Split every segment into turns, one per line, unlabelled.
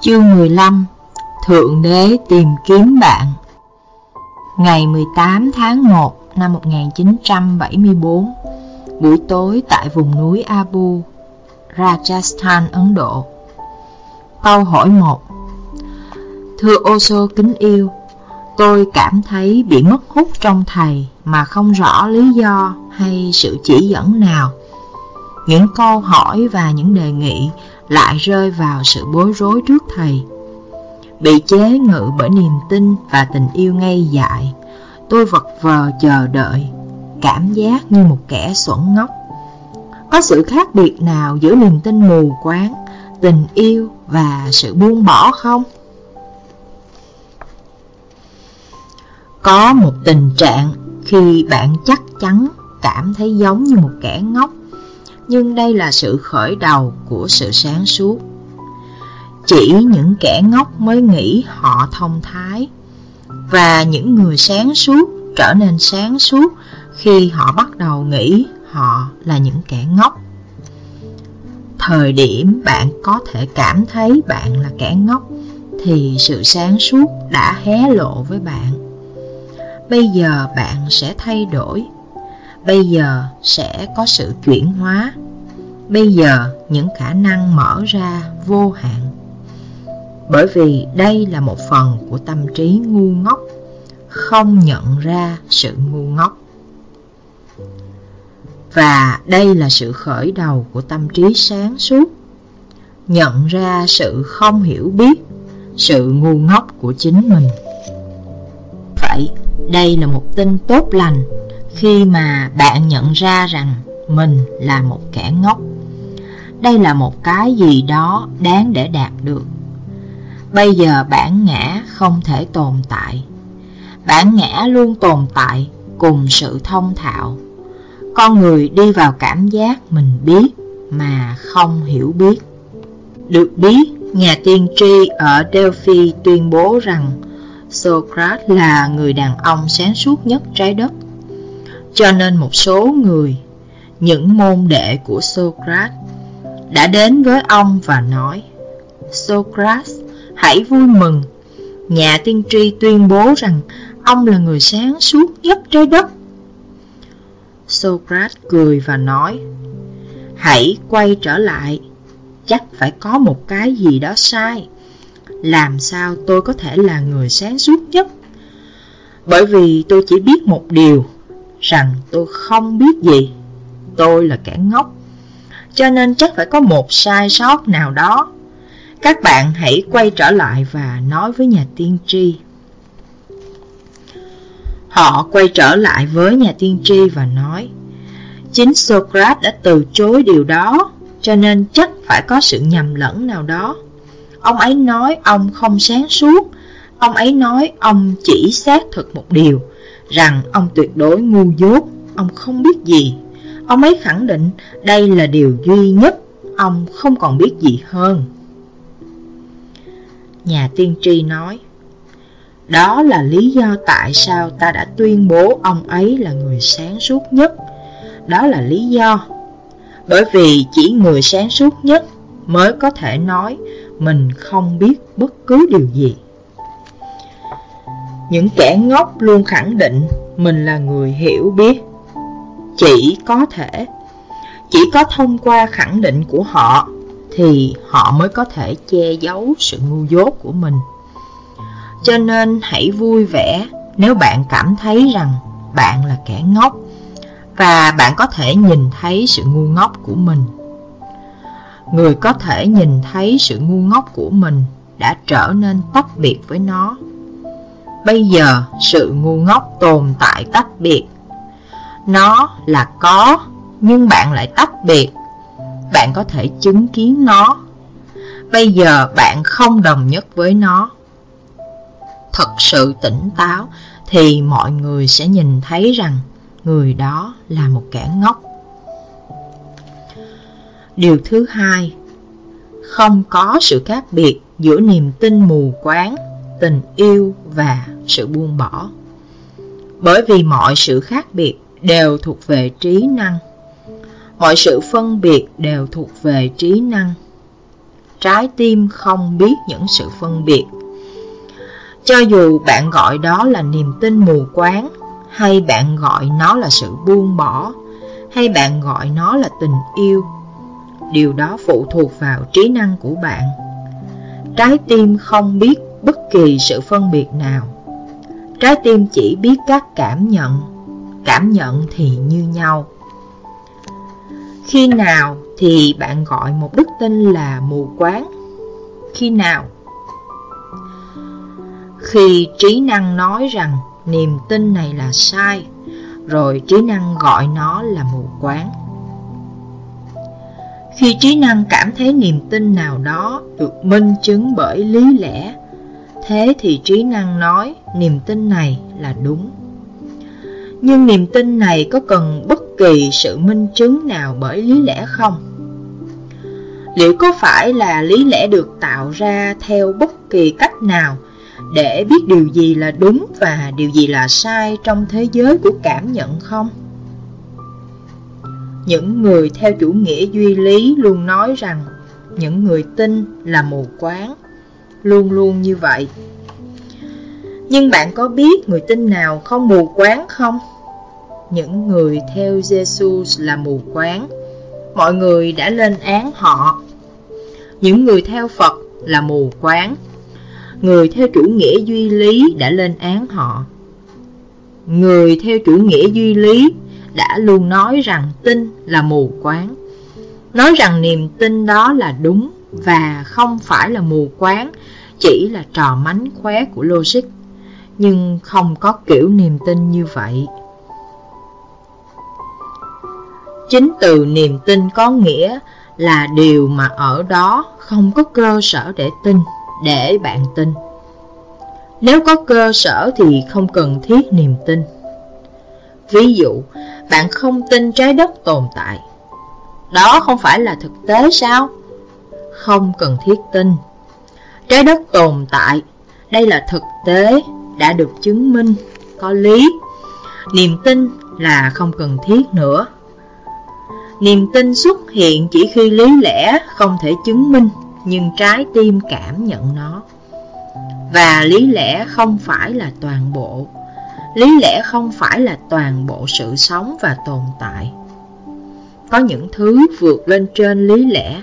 Chương 15 Thượng Đế tìm kiếm bạn. Ngày 18 tháng 1 năm 1974 Buổi tối tại vùng núi Abu, Rajasthan, Ấn Độ. Câu hỏi 1 Thưa Osho kính yêu Tôi cảm thấy bị mất hút trong thầy mà không rõ lý do hay sự chỉ dẫn nào. Những câu hỏi và những đề nghị lại rơi vào sự bối rối trước thầy. Bị chế ngự bởi niềm tin và tình yêu ngây dại, tôi vật vờ chờ đợi, cảm giác như một kẻ xuẩn ngốc. Có sự khác biệt nào giữa niềm tin mù quáng, tình yêu và sự buông bỏ không? Có một tình trạng khi bạn chắc chắn cảm thấy giống như một kẻ ngốc nhưng đây là sự khởi đầu của sự sáng suốt. Chỉ những kẻ ngốc mới nghĩ họ thông thái, và những người sáng suốt trở nên sáng suốt khi họ bắt đầu nghĩ họ là những kẻ ngốc. Thời điểm bạn có thể cảm thấy bạn là kẻ ngốc thì sự sáng suốt đã hé lộ với bạn. Bây giờ bạn sẽ thay đổi bây giờ sẽ có sự chuyển hóa. Bây giờ những khả năng mở ra vô hạn. Bởi vì đây là một phần của tâm trí ngu ngốc, không nhận ra sự ngu ngốc. Và đây là sự khởi đầu của tâm trí sáng suốt, nhận ra sự không hiểu biết, sự ngu ngốc của chính mình. Vậy, đây là một tin tốt lành khi mà bạn nhận ra rằng mình là một kẻ ngốc. Đây là một cái gì đó đáng để đạt được. Bây giờ bản ngã không thể tồn tại. Bản ngã luôn tồn tại cùng sự thông thạo. Con người đi vào cảm giác mình biết mà không hiểu biết. Được biết, nhà tiên tri ở Delphi tuyên bố rằng Socrates là người đàn ông sáng suốt nhất trái đất cho nên một số người, những môn đệ của Socrates, đã đến với ông và nói Socrates, hãy vui mừng. Nhà tiên tri tuyên bố rằng ông là người sáng suốt nhất trái đất. Socrates cười và nói Hãy quay trở lại, chắc phải có một cái gì đó sai. Làm sao tôi có thể là người sáng suốt nhất? Bởi vì tôi chỉ biết một điều rằng tôi không biết gì. Tôi là kẻ ngốc. Cho nên chắc phải có một sai sót nào đó. Các bạn hãy quay trở lại và nói với nhà tiên tri. Họ quay trở lại với nhà tiên tri và nói, Chính Socrates đã từ chối điều đó, Cho nên chắc phải có sự nhầm lẫn nào đó Ông ấy nói ông không sáng suốt Ông ấy nói ông chỉ xác thực một điều rằng ông tuyệt đối ngu dốt, ông không biết gì. Ông ấy khẳng định đây là điều duy nhất, ông không còn biết gì hơn. Nhà tiên tri nói, đó là lý do tại sao ta đã tuyên bố ông ấy là người sáng suốt nhất. Đó là lý do. Bởi vì chỉ người sáng suốt nhất mới có thể nói mình không biết bất cứ điều gì. Những kẻ ngốc luôn khẳng định mình là người hiểu biết. Chỉ có thể, chỉ có thông qua khẳng định của họ thì họ mới có thể che giấu sự ngu dốt của mình. Cho nên hãy vui vẻ nếu bạn cảm thấy rằng bạn là kẻ ngốc và bạn có thể nhìn thấy sự ngu ngốc của mình. Người có thể nhìn thấy sự ngu ngốc của mình đã trở nên tách biệt với nó Bây giờ sự ngu ngốc tồn tại tách biệt. Nó là có, Nhưng bạn lại tách biệt. Bạn có thể chứng kiến nó. Bây giờ bạn không đồng nhất với nó. Thật sự tỉnh táo Thì mọi người sẽ nhìn thấy rằng Người đó là một kẻ ngốc. Điều thứ hai, Không có sự khác biệt giữa niềm tin mù quáng tình yêu và sự buông bỏ. Bởi vì mọi sự khác biệt đều thuộc về trí năng. Mọi sự phân biệt đều thuộc về trí năng. trái tim không biết những sự phân biệt. Cho dù bạn gọi đó là niềm tin mù quáng, hay bạn gọi nó là sự buông bỏ, hay bạn gọi nó là tình yêu, điều đó phụ thuộc vào trí năng của bạn. Trái tim không biết bất kỳ sự phân biệt nào. Trái tim chỉ biết các cảm nhận, cảm nhận thì như nhau. Khi nào thì bạn gọi một đức tin là mù quáng? Khi nào? Khi trí năng nói rằng niềm tin này là sai, rồi trí năng gọi nó là mù quáng. Khi trí năng cảm thấy niềm tin nào đó được minh chứng bởi lý lẽ, thế thì trí năng nói niềm tin này là đúng. Nhưng niềm tin này có cần bất kỳ sự minh chứng nào bởi lý lẽ không? Liệu có phải là lý lẽ được tạo ra theo bất kỳ cách nào để biết điều gì là đúng và điều gì là sai trong thế giới của cảm nhận không? Những người theo chủ nghĩa duy lý luôn nói rằng những người tin là mù quáng, luôn luôn như vậy. Nhưng bạn có biết người tin nào không mù quáng không? Những người theo Jesus là mù quáng, mọi người đã lên án họ. Những người theo Phật là mù quáng, người theo chủ nghĩa duy lý đã lên án họ. Người theo chủ nghĩa duy lý đã luôn nói rằng tin là mù quáng. Nói rằng niềm tin đó là đúng và không phải là mù quáng, chỉ là trò mánh khóe của logic, nhưng không có kiểu niềm tin như vậy. Chính từ niềm tin có nghĩa là điều mà ở đó không có cơ sở để tin, để bạn tin. Nếu có cơ sở thì không cần thiết niềm tin. Ví dụ, bạn không tin trái đất tồn tại. Đó không phải là thực tế sao? Không cần thiết tin. Trái đất tồn tại, đây là thực tế, đã được chứng minh, có lý. Niềm tin là không cần thiết nữa. Niềm tin xuất hiện chỉ khi lý lẽ không thể chứng minh, nhưng trái tim cảm nhận nó. Và lý lẽ không phải là toàn bộ lý lẽ không phải là toàn bộ sự sống và tồn tại. Có những thứ vượt lên trên lý lẽ,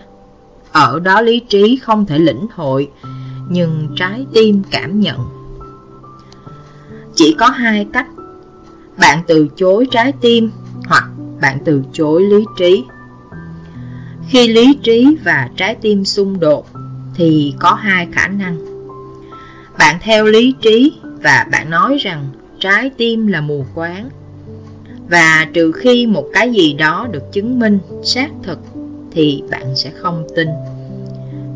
ở đó lý trí không thể lĩnh hội, nhưng trái tim cảm nhận. Chỉ có hai cách, bạn từ chối trái tim hoặc bạn từ chối lý trí. Khi lý trí và trái tim xung đột thì có hai khả năng. Bạn theo lý trí và bạn nói rằng trái tim là mù quáng Và trừ khi một cái gì đó được chứng minh, xác thực thì bạn sẽ không tin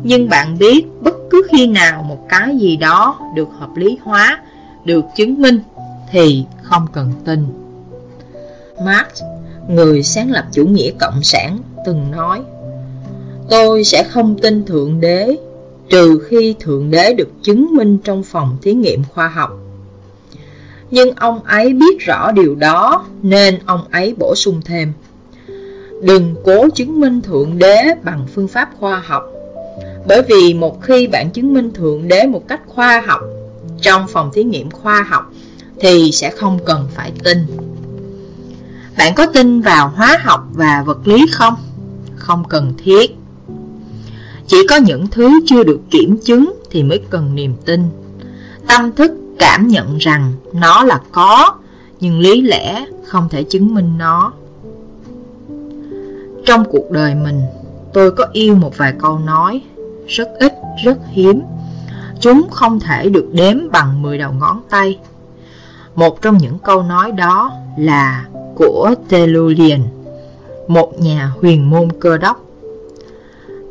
Nhưng bạn biết bất cứ khi nào một cái gì đó được hợp lý hóa, được chứng minh Thì không cần tin Marx, người sáng lập chủ nghĩa cộng sản, từng nói Tôi sẽ không tin Thượng Đế trừ khi Thượng Đế được chứng minh trong phòng thí nghiệm khoa học nhưng ông ấy biết rõ điều đó nên ông ấy bổ sung thêm. Đừng cố chứng minh Thượng Đế bằng phương pháp khoa học Bởi vì một khi bạn chứng minh Thượng Đế một cách khoa học Trong phòng thí nghiệm khoa học Thì sẽ không cần phải tin Bạn có tin vào hóa học và vật lý không? Không cần thiết Chỉ có những thứ chưa được kiểm chứng thì mới cần niềm tin Tâm thức cảm nhận rằng nó là có, nhưng lý lẽ không thể chứng minh nó. Trong cuộc đời mình, tôi có yêu một vài câu nói, rất ít, rất hiếm. Chúng không thể được đếm bằng 10 đầu ngón tay. Một trong những câu nói đó là của Telulian, một nhà huyền môn cơ đốc.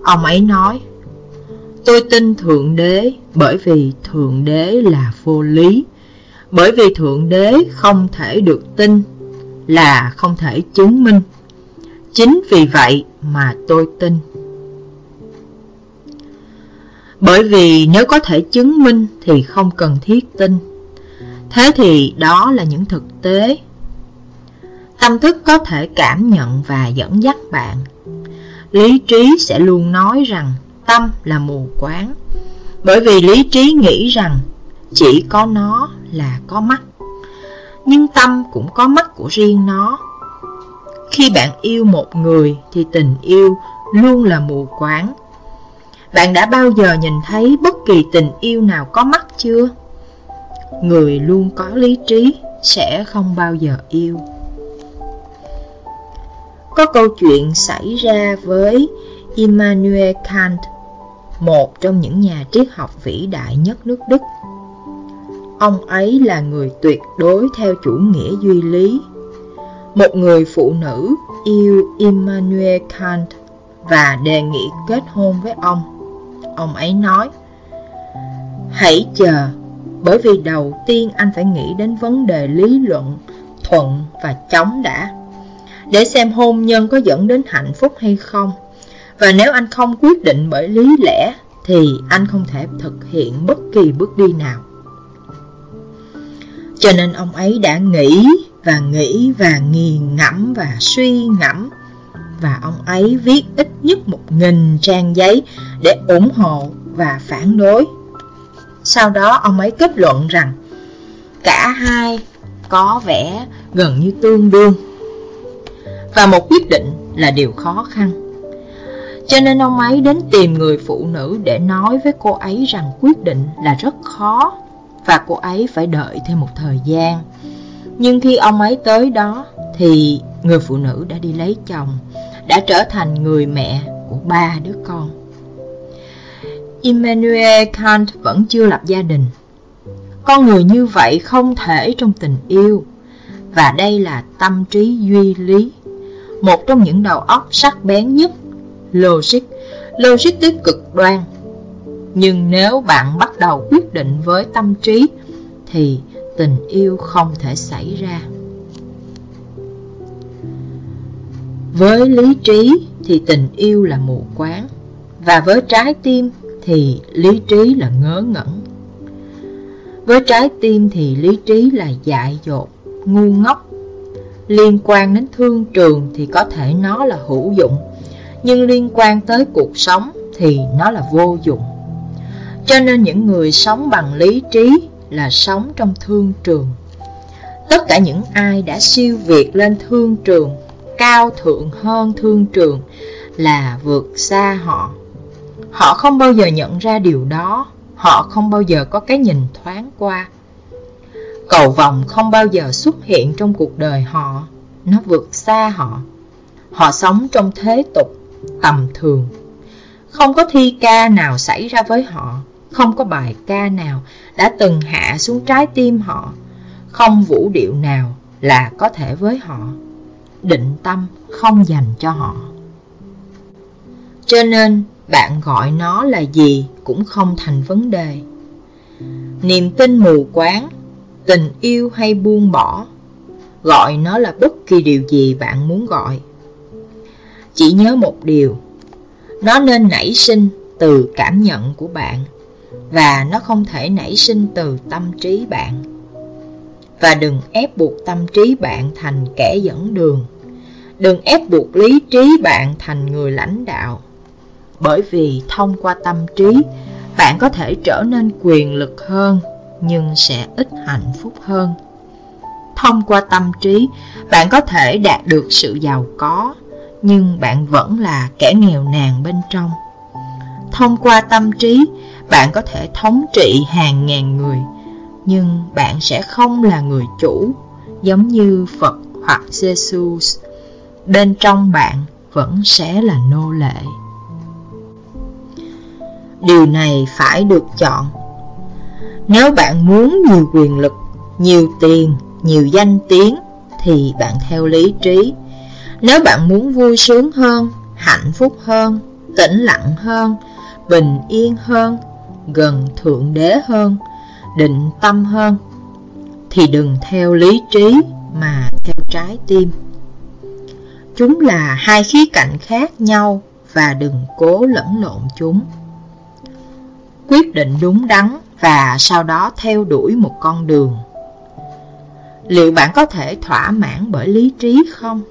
Ông ấy nói, Tôi tin Thượng Đế bởi vì Thượng Đế là vô lý, bởi vì Thượng Đế không thể được tin là không thể chứng minh. Chính vì vậy mà tôi tin. Bởi vì nếu có thể chứng minh thì không cần thiết tin. Thế thì đó là những thực tế. Tâm thức có thể cảm nhận và dẫn dắt bạn. Lý trí sẽ luôn nói rằng tâm là mù quáng Bởi vì lý trí nghĩ rằng chỉ có nó là có mắt Nhưng tâm cũng có mắt của riêng nó khi bạn yêu một người thì tình yêu luôn là mù quáng Bạn đã bao giờ nhìn thấy bất kỳ tình yêu nào có mắt chưa? Người luôn có lý trí sẽ không bao giờ yêu Có câu chuyện xảy ra với Immanuel Kant, một trong những nhà triết học vĩ đại nhất nước Đức. Ông ấy là người tuyệt đối theo chủ nghĩa duy lý. Một người phụ nữ yêu Immanuel Kant và đề nghị kết hôn với ông. Ông ấy nói, Hãy chờ, bởi vì đầu tiên anh phải nghĩ đến vấn đề lý luận, thuận và chống đã, để xem hôn nhân có dẫn đến hạnh phúc hay không. Và nếu anh không quyết định bởi lý lẽ Thì anh không thể thực hiện bất kỳ bước đi nào Cho nên ông ấy đã nghĩ và nghĩ và nghiền ngẫm và suy ngẫm. Và ông ấy viết ít nhất một nghìn trang giấy để ủng hộ và phản đối. Sau đó ông ấy kết luận rằng, Cả hai có vẻ gần như tương đương. Và một quyết định là điều khó khăn. Cho nên ông ấy đến tìm người phụ nữ để nói với cô ấy rằng quyết định là rất khó và cô ấy phải đợi thêm một thời gian. Nhưng khi ông ấy tới đó thì người phụ nữ đã đi lấy chồng, đã trở thành người mẹ của ba đứa con. Immanuel Kant vẫn chưa lập gia đình. Con người như vậy không thể trong tình yêu, và đây là tâm trí duy lý, một trong những đầu óc sắc bén nhất logic, logic tới cực đoan. Nhưng nếu bạn bắt đầu quyết định với tâm trí, thì tình yêu không thể xảy ra. Với lý trí thì tình yêu là mù quáng, và với trái tim thì lý trí là ngớ ngẩn. Với trái tim thì lý trí là dại dột, ngu ngốc. Liên quan đến thương trường thì có thể nó là hữu dụng, nhưng liên quan tới cuộc sống thì nó là vô dụng. Cho nên những người sống bằng lý trí là sống trong thương trường. Tất cả những ai đã siêu việt lên thương trường, cao thượng hơn thương trường là vượt xa họ. Họ không bao giờ nhận ra điều đó, họ không bao giờ có cái nhìn thoáng qua. Cầu vòng không bao giờ xuất hiện trong cuộc đời họ, nó vượt xa họ. Họ sống trong thế tục, tầm thường. Không có thi ca nào xảy ra với họ, không có bài ca nào đã từng hạ xuống trái tim họ, không vũ điệu nào là có thể với họ. Định tâm không dành cho họ. Cho nên bạn gọi nó là gì cũng không thành vấn đề. Niềm tin mù quáng, tình yêu hay buông bỏ, gọi nó là bất kỳ điều gì bạn muốn gọi. Chỉ nhớ một điều, nó nên nảy sinh từ cảm nhận của bạn và nó không thể nảy sinh từ tâm trí bạn. Và đừng ép buộc tâm trí bạn thành kẻ dẫn đường. Đừng ép buộc lý trí bạn thành người lãnh đạo. Bởi vì thông qua tâm trí, bạn có thể trở nên quyền lực hơn nhưng sẽ ít hạnh phúc hơn. Thông qua tâm trí, bạn có thể đạt được sự giàu có nhưng bạn vẫn là kẻ nghèo nàn bên trong. Thông qua tâm trí, bạn có thể thống trị hàng ngàn người, nhưng bạn sẽ không là người chủ, giống như Phật hoặc Jesus. Bên trong bạn vẫn sẽ là nô lệ. Điều này phải được chọn. Nếu bạn muốn nhiều quyền lực, nhiều tiền, nhiều danh tiếng, thì bạn theo lý trí, nếu bạn muốn vui sướng hơn, hạnh phúc hơn, tĩnh lặng hơn, bình yên hơn, gần Thượng Đế hơn, định tâm hơn, thì đừng theo lý trí mà theo trái tim. Chúng là hai khía cạnh khác nhau và đừng cố lẫn lộn chúng. Quyết định đúng đắn và sau đó theo đuổi một con đường. Liệu bạn có thể thỏa mãn bởi lý trí không?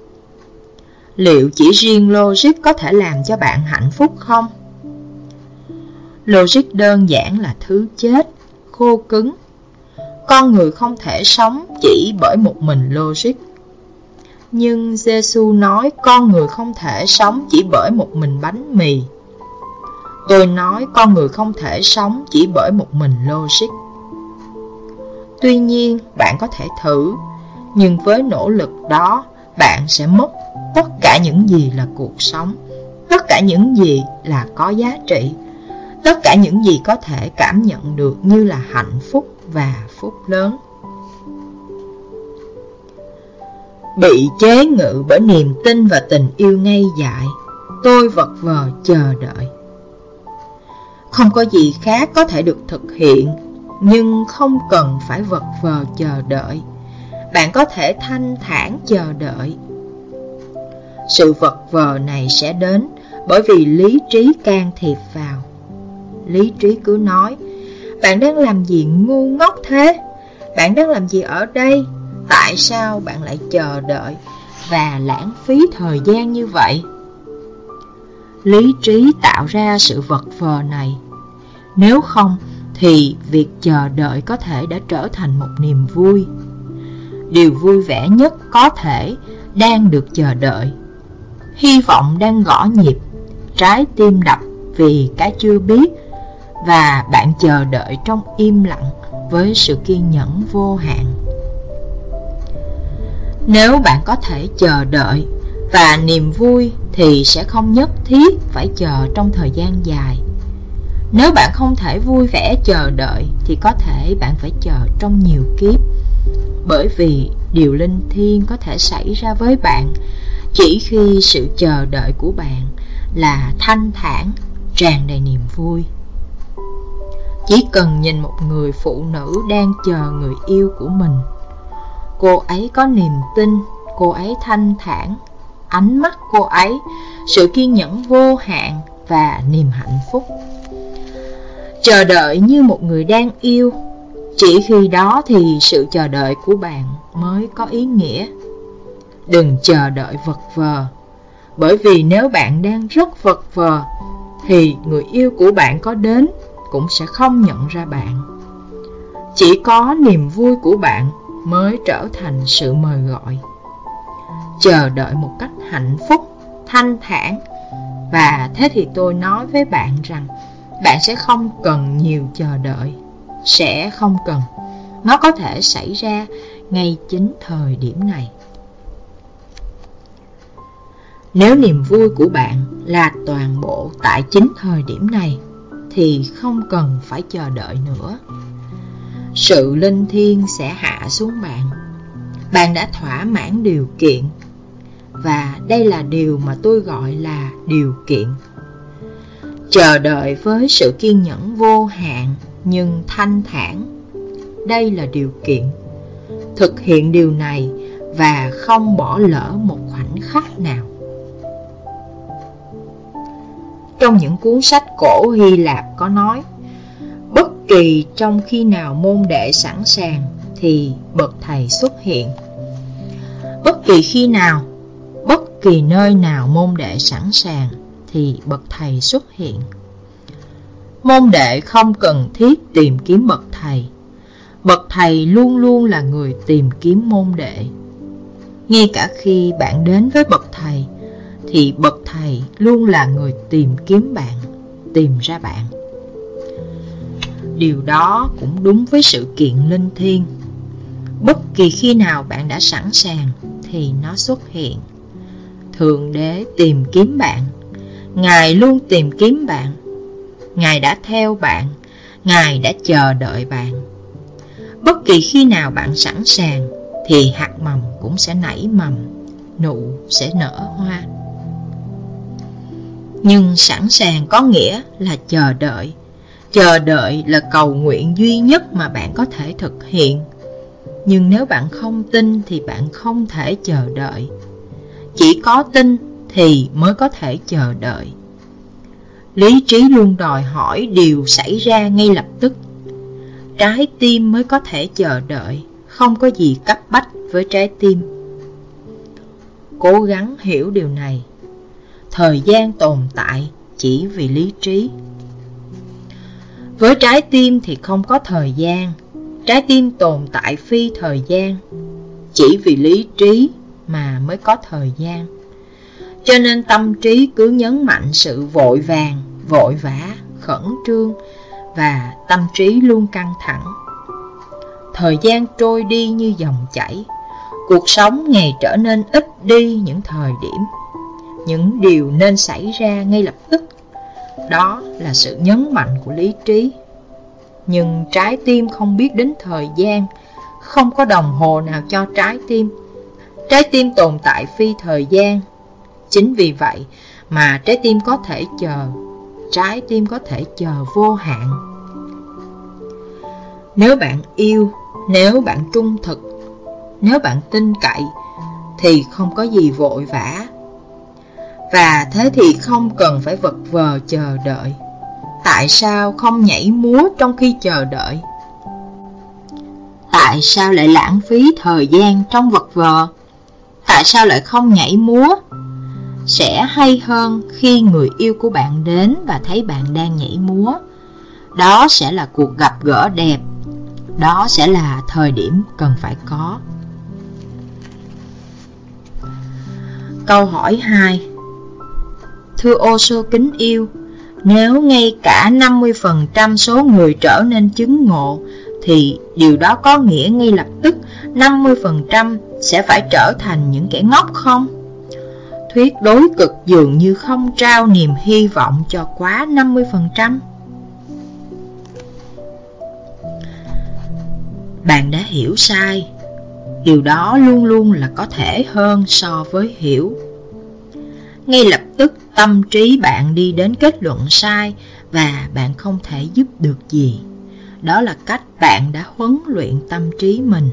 Liệu chỉ riêng logic có thể làm cho bạn hạnh phúc không? Logic đơn giản là thứ chết, khô cứng. Con người không thể sống chỉ bởi một mình logic. Nhưng Giêsu nói con người không thể sống chỉ bởi một mình bánh mì. Tôi nói con người không thể sống chỉ bởi một mình logic. Tuy nhiên, bạn có thể thử, nhưng với nỗ lực đó, bạn sẽ mất tất cả những gì là cuộc sống, tất cả những gì là có giá trị, tất cả những gì có thể cảm nhận được như là hạnh phúc và phúc lớn. Bị chế ngự bởi niềm tin và tình yêu ngay dại, tôi vật vờ chờ đợi. Không có gì khác có thể được thực hiện, nhưng không cần phải vật vờ chờ đợi. Bạn có thể thanh thản chờ đợi. Sự vật vờ này sẽ đến bởi vì lý trí can thiệp vào. Lý trí cứ nói, bạn đang làm gì ngu ngốc thế? Bạn đang làm gì ở đây? Tại sao bạn lại chờ đợi và lãng phí thời gian như vậy? Lý trí tạo ra sự vật vờ này. Nếu không, thì việc chờ đợi có thể đã trở thành một niềm vui. Điều vui vẻ nhất có thể đang được chờ đợi. Hy vọng đang gõ nhịp, trái tim đập vì cái chưa biết và bạn chờ đợi trong im lặng với sự kiên nhẫn vô hạn. Nếu bạn có thể chờ đợi và niềm vui thì sẽ không nhất thiết phải chờ trong thời gian dài. Nếu bạn không thể vui vẻ chờ đợi thì có thể bạn phải chờ trong nhiều kiếp. Bởi vì điều linh thiêng có thể xảy ra với bạn chỉ khi sự chờ đợi của bạn là thanh thản, tràn đầy niềm vui. Chỉ cần nhìn một người phụ nữ đang chờ người yêu của mình. Cô ấy có niềm tin, cô ấy thanh thản. Ánh mắt cô ấy, sự kiên nhẫn vô hạn và niềm hạnh phúc. Chờ đợi như một người đang yêu. Chỉ khi đó thì sự chờ đợi của bạn mới có ý nghĩa. Đừng chờ đợi vật vờ Bởi vì nếu bạn đang rất vật vờ Thì người yêu của bạn có đến cũng sẽ không nhận ra bạn. Chỉ có niềm vui của bạn mới trở thành sự mời gọi. Chờ đợi một cách hạnh phúc, thanh thản và thế thì tôi nói với bạn rằng bạn sẽ không cần nhiều chờ đợi, sẽ không cần. Nó có thể xảy ra ngay chính thời điểm này. Nếu niềm vui của bạn là toàn bộ tại chính thời điểm này thì không cần phải chờ đợi nữa. Sự linh thiêng sẽ hạ xuống bạn. Bạn đã thỏa mãn điều kiện và đây là điều mà tôi gọi là điều kiện. Chờ đợi với sự kiên nhẫn vô hạn nhưng thanh thản. Đây là điều kiện. Thực hiện điều này và không bỏ lỡ một khoảnh khắc nào. Trong những cuốn sách cổ Hy Lạp có nói, Bất kỳ trong khi nào môn đệ sẵn sàng Thì bậc thầy xuất hiện. Bất kỳ khi nào, Bất kỳ nơi nào môn đệ sẵn sàng Thì bậc thầy xuất hiện. Môn đệ không cần thiết tìm kiếm bậc thầy. Bậc thầy luôn luôn là người tìm kiếm môn đệ. Ngay cả khi bạn đến với bậc thầy thì bậc thầy luôn là người tìm kiếm bạn, tìm ra bạn. Điều đó cũng đúng với sự kiện linh thiêng. Bất kỳ khi nào bạn đã sẵn sàng thì nó xuất hiện. Thượng đế tìm kiếm bạn, Ngài luôn tìm kiếm bạn. Ngài đã theo bạn, Ngài đã chờ đợi bạn. Bất kỳ khi nào bạn sẵn sàng thì hạt mầm cũng sẽ nảy mầm, nụ sẽ nở hoa. Nhưng sẵn sàng có nghĩa là chờ đợi. Chờ đợi là cầu nguyện duy nhất mà bạn có thể thực hiện. Nhưng nếu bạn không tin thì bạn không thể chờ đợi. Chỉ có tin thì mới có thể chờ đợi. Lý trí luôn đòi hỏi điều xảy ra ngay lập tức. Trái tim mới có thể chờ đợi, không có gì cấp bách với trái tim. Cố gắng hiểu điều này thời gian tồn tại chỉ vì lý trí. Với trái tim thì không có thời gian Trái tim tồn tại phi thời gian Chỉ vì lý trí mà mới có thời gian. Cho nên tâm trí cứ nhấn mạnh sự vội vàng, vội vã, khẩn trương Và tâm trí luôn căng thẳng. Thời gian trôi đi như dòng chảy Cuộc sống ngày trở nên ít đi những thời điểm. Những điều nên xảy ra ngay lập tức. Đó là sự nhấn mạnh của lý trí. Nhưng trái tim không biết đến thời gian Không có đồng hồ nào cho trái tim. Trái tim tồn tại phi thời gian. Chính vì vậy mà trái tim có thể chờ Trái tim có thể chờ vô hạn. Nếu bạn yêu, nếu bạn trung thực nếu bạn tin cậy Thì không có gì vội vã. Và thế thì không cần phải vật vờ chờ đợi. Tại sao không nhảy múa trong khi chờ đợi? Tại sao lại lãng phí thời gian trong vật vờ? Tại sao lại không nhảy múa? Sẽ hay hơn khi người yêu của bạn đến và thấy bạn đang nhảy múa. Đó sẽ là cuộc gặp gỡ đẹp. Đó sẽ là thời điểm cần phải có. Câu hỏi 2 Thưa ô sô kính yêu, nếu ngay cả 50% số người trở nên chứng ngộ, thì điều đó có nghĩa ngay lập tức 50% sẽ phải trở thành những kẻ ngốc không? Thuyết đối cực dường như không trao niềm hy vọng cho quá 50%. Bạn đã hiểu sai Điều đó luôn luôn là có thể hơn so với hiểu Ngay lập tức tâm trí bạn đi đến kết luận sai Và bạn không thể giúp được gì. Đó là cách bạn đã huấn luyện tâm trí mình.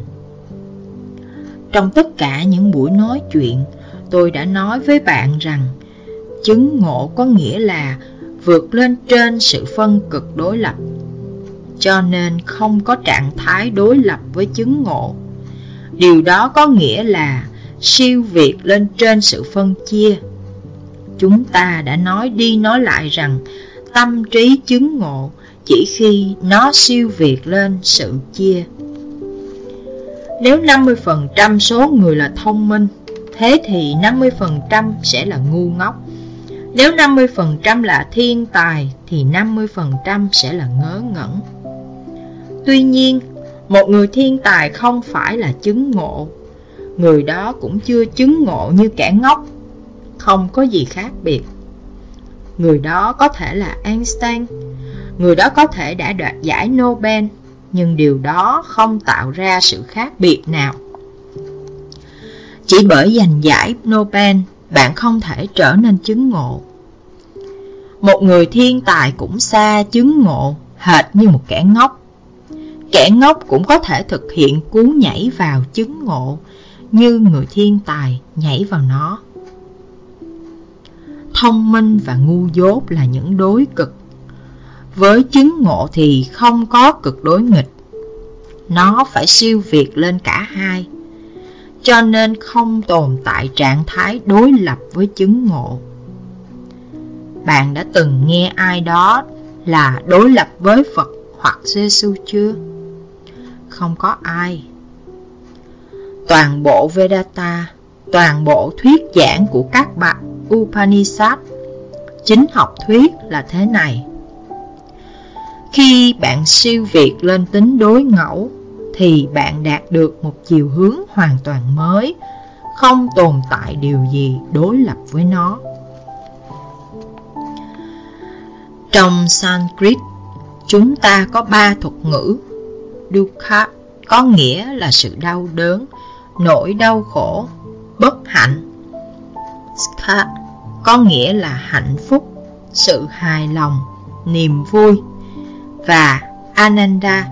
Trong tất cả những buổi nói chuyện, Tôi đã nói với bạn rằng Chứng ngộ có nghĩa là vượt lên trên sự phân cực đối lập, Cho nên không có trạng thái đối lập với chứng ngộ. Điều đó có nghĩa là siêu việt lên trên sự phân chia. Chúng ta đã nói đi nói lại rằng tâm trí chứng ngộ chỉ khi nó siêu việt lên sự chia. Nếu 50% số người là thông minh, thế thì 50% sẽ là ngu ngốc. Nếu 50% là thiên tài thì 50% sẽ là ngớ ngẩn. Tuy nhiên, một người thiên tài không phải là chứng ngộ Người đó cũng chưa chứng ngộ như kẻ ngốc không có gì khác biệt. Người đó có thể là Einstein, Người đó có thể đã đoạt giải Nobel, Nhưng điều đó không tạo ra sự khác biệt nào. Chỉ bởi giành giải Nobel, Bạn không thể trở nên chứng ngộ. Một người thiên tài cũng xa chứng ngộ, Hệt như một kẻ ngốc. Kẻ ngốc cũng có thể thực hiện cú nhảy vào chứng ngộ, như người thiên tài nhảy vào nó. Thông minh và ngu dốt là những đối cực. Với chứng ngộ thì không có cực đối nghịch. Nó phải siêu việt lên cả hai. Cho nên không tồn tại trạng thái đối lập với chứng ngộ. Bạn đã từng nghe ai đó là đối lập với Phật hoặc giê chưa? không có ai. Toàn bộ Vedanta, toàn bộ thuyết giảng của các bạn Upanishad, chính học thuyết là thế này. Khi bạn siêu việt lên tính đối ngẫu, thì bạn đạt được một chiều hướng hoàn toàn mới, không tồn tại điều gì đối lập với nó. Trong Sanskrit, chúng ta có ba thuật ngữ Dukkha có nghĩa là sự đau đớn, nỗi đau khổ, bất hạnh. Có nghĩa là hạnh phúc, sự hài lòng, niềm vui. Và Ananda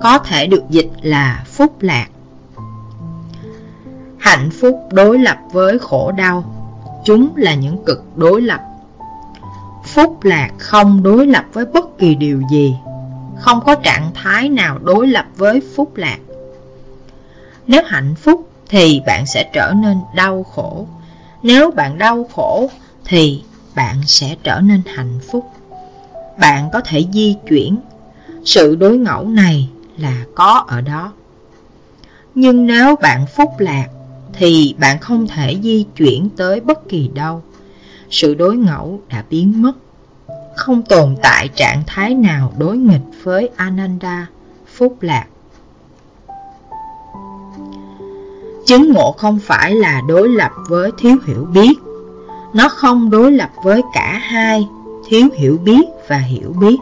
có thể được dịch là phúc lạc. Hạnh phúc đối lập với khổ đau, chúng là những cực đối lập. Phúc lạc không đối lập với bất kỳ điều gì không có trạng thái nào đối lập với phúc lạc. Nếu hạnh phúc thì bạn sẽ trở nên đau khổ. Nếu bạn đau khổ thì bạn sẽ trở nên hạnh phúc. Bạn có thể di chuyển, Sự đối ngẫu này là có ở đó. Nhưng nếu bạn phúc lạc thì bạn không thể di chuyển tới bất kỳ đâu. Sự đối ngẫu đã biến mất. Không tồn tại trạng thái nào đối nghịch với Ananda, phúc lạc. Chứng ngộ không phải là đối lập với thiếu hiểu biết. Nó không đối lập với cả hai, thiếu hiểu biết và hiểu biết.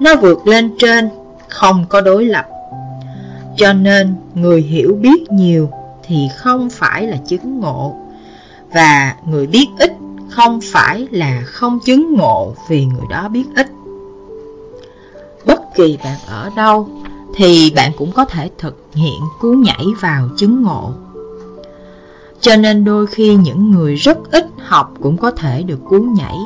Nó vượt lên trên, không có đối lập. Cho nên, người hiểu biết nhiều thì không phải là chứng ngộ, và người biết ít không phải là không chứng ngộ vì người đó biết ít. Bất kỳ bạn ở đâu thì bạn cũng có thể thực hiện cú nhảy vào chứng ngộ. Cho nên đôi khi những người rất ít học cũng có thể được cú nhảy.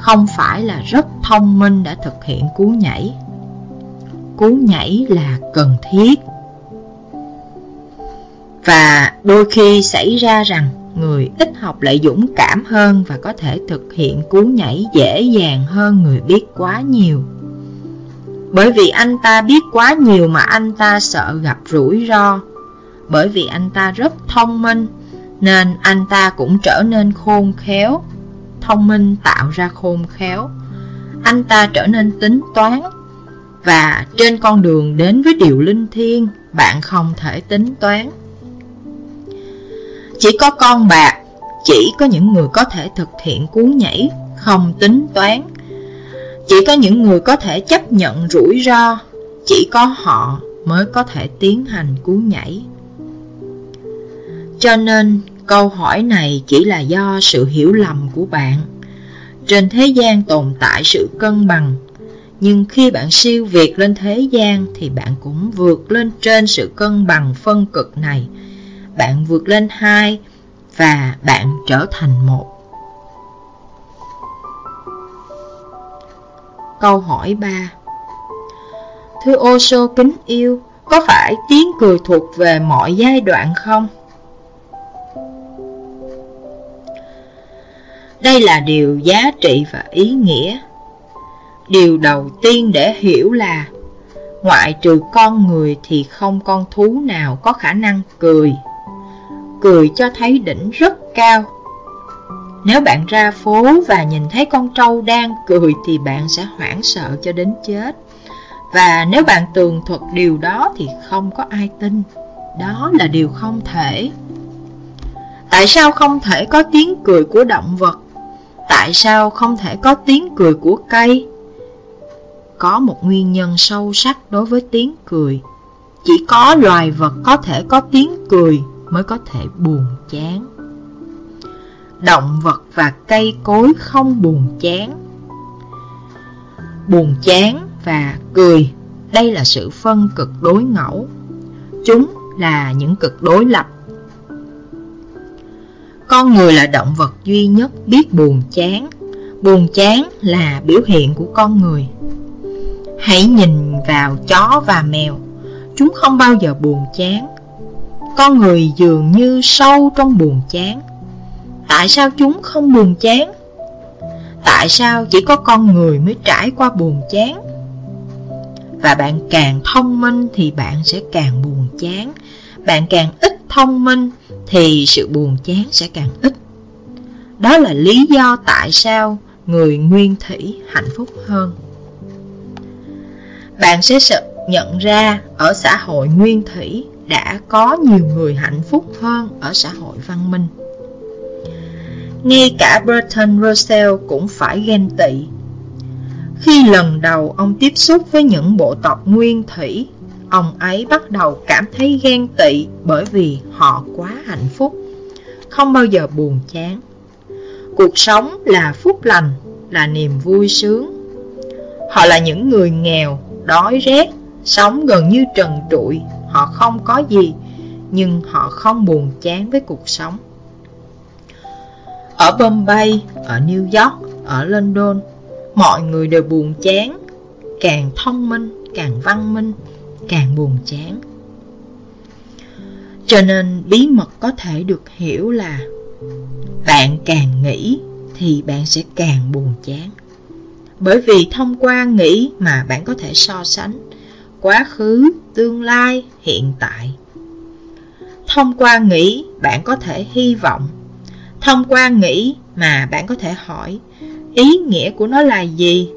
Không phải là rất thông minh đã thực hiện cú nhảy. Cú nhảy là cần thiết. Và đôi khi xảy ra rằng người ít học lại dũng cảm hơn và có thể thực hiện cú nhảy dễ dàng hơn người biết quá nhiều. Bởi vì anh ta biết quá nhiều mà anh ta sợ gặp rủi ro. Bởi vì anh ta rất thông minh, nên anh ta cũng trở nên khôn khéo. Thông minh tạo ra khôn khéo. Anh ta trở nên tính toán. Và trên con đường đến với điều linh thiêng, bạn không thể tính toán. Chỉ có con bạc, chỉ có những người có thể thực hiện cú nhảy, không tính toán, chỉ có những người có thể chấp nhận rủi ro, chỉ có họ mới có thể tiến hành cú nhảy. Cho nên câu hỏi này chỉ là do sự hiểu lầm của bạn. Trên thế gian tồn tại sự cân bằng, nhưng khi bạn siêu việt lên thế gian thì bạn cũng vượt lên trên sự cân bằng phân cực này. Bạn vượt lên hai và bạn trở thành một. Câu hỏi 3 Thưa Osho kính yêu, có phải tiếng cười thuộc về mọi giai đoạn không? Đây là điều giá trị và ý nghĩa. Điều đầu tiên để hiểu là Ngoại trừ con người thì không con thú nào có khả năng cười Cười cho thấy đỉnh rất cao nếu bạn ra phố và nhìn thấy con trâu đang cười thì bạn sẽ hoảng sợ cho đến chết. Và nếu bạn tường thuật điều đó thì không có ai tin. Đó là điều không thể. Tại sao không thể có tiếng cười của động vật? Tại sao không thể có tiếng cười của cây? Có một nguyên nhân sâu sắc đối với tiếng cười. Chỉ có loài vật có thể có tiếng cười mới có thể buồn chán động vật và cây cối không buồn chán. Buồn chán và cười, đây là sự phân cực đối ngẫu. Chúng là những cực đối lập. Con người là động vật duy nhất biết buồn chán. Buồn chán là biểu hiện của con người. Hãy nhìn vào chó và mèo, chúng không bao giờ buồn chán. Con người dường như sâu trong buồn chán Tại sao chúng không buồn chán? Tại sao chỉ có con người mới trải qua buồn chán? Và bạn càng thông minh thì bạn sẽ càng buồn chán Bạn càng ít thông minh thì sự buồn chán sẽ càng ít Đó là lý do tại sao người nguyên thủy hạnh phúc hơn Bạn sẽ sợ nhận ra ở xã hội nguyên thủy đã có nhiều người hạnh phúc hơn ở xã hội văn minh ngay cả Bertrand Russell cũng phải ghen tị. Khi lần đầu ông tiếp xúc với những bộ tộc nguyên thủy, ông ấy bắt đầu cảm thấy ghen tị bởi vì họ quá hạnh phúc, không bao giờ buồn chán. Cuộc sống là phúc lành, là niềm vui sướng. Họ là những người nghèo, đói rét, sống gần như trần trụi, họ không có gì, nhưng họ không buồn chán với cuộc sống. Ở Bombay, ở New York, ở London, mọi người đều buồn chán. Càng thông minh, càng văn minh, càng buồn chán. Cho nên bí mật có thể được hiểu là Bạn càng nghĩ thì bạn sẽ càng buồn chán. Bởi vì thông qua nghĩ mà bạn có thể so sánh quá khứ, tương lai, hiện tại. Thông qua nghĩ bạn có thể hy vọng. Thông qua nghĩ mà bạn có thể hỏi, ý nghĩa của nó là gì?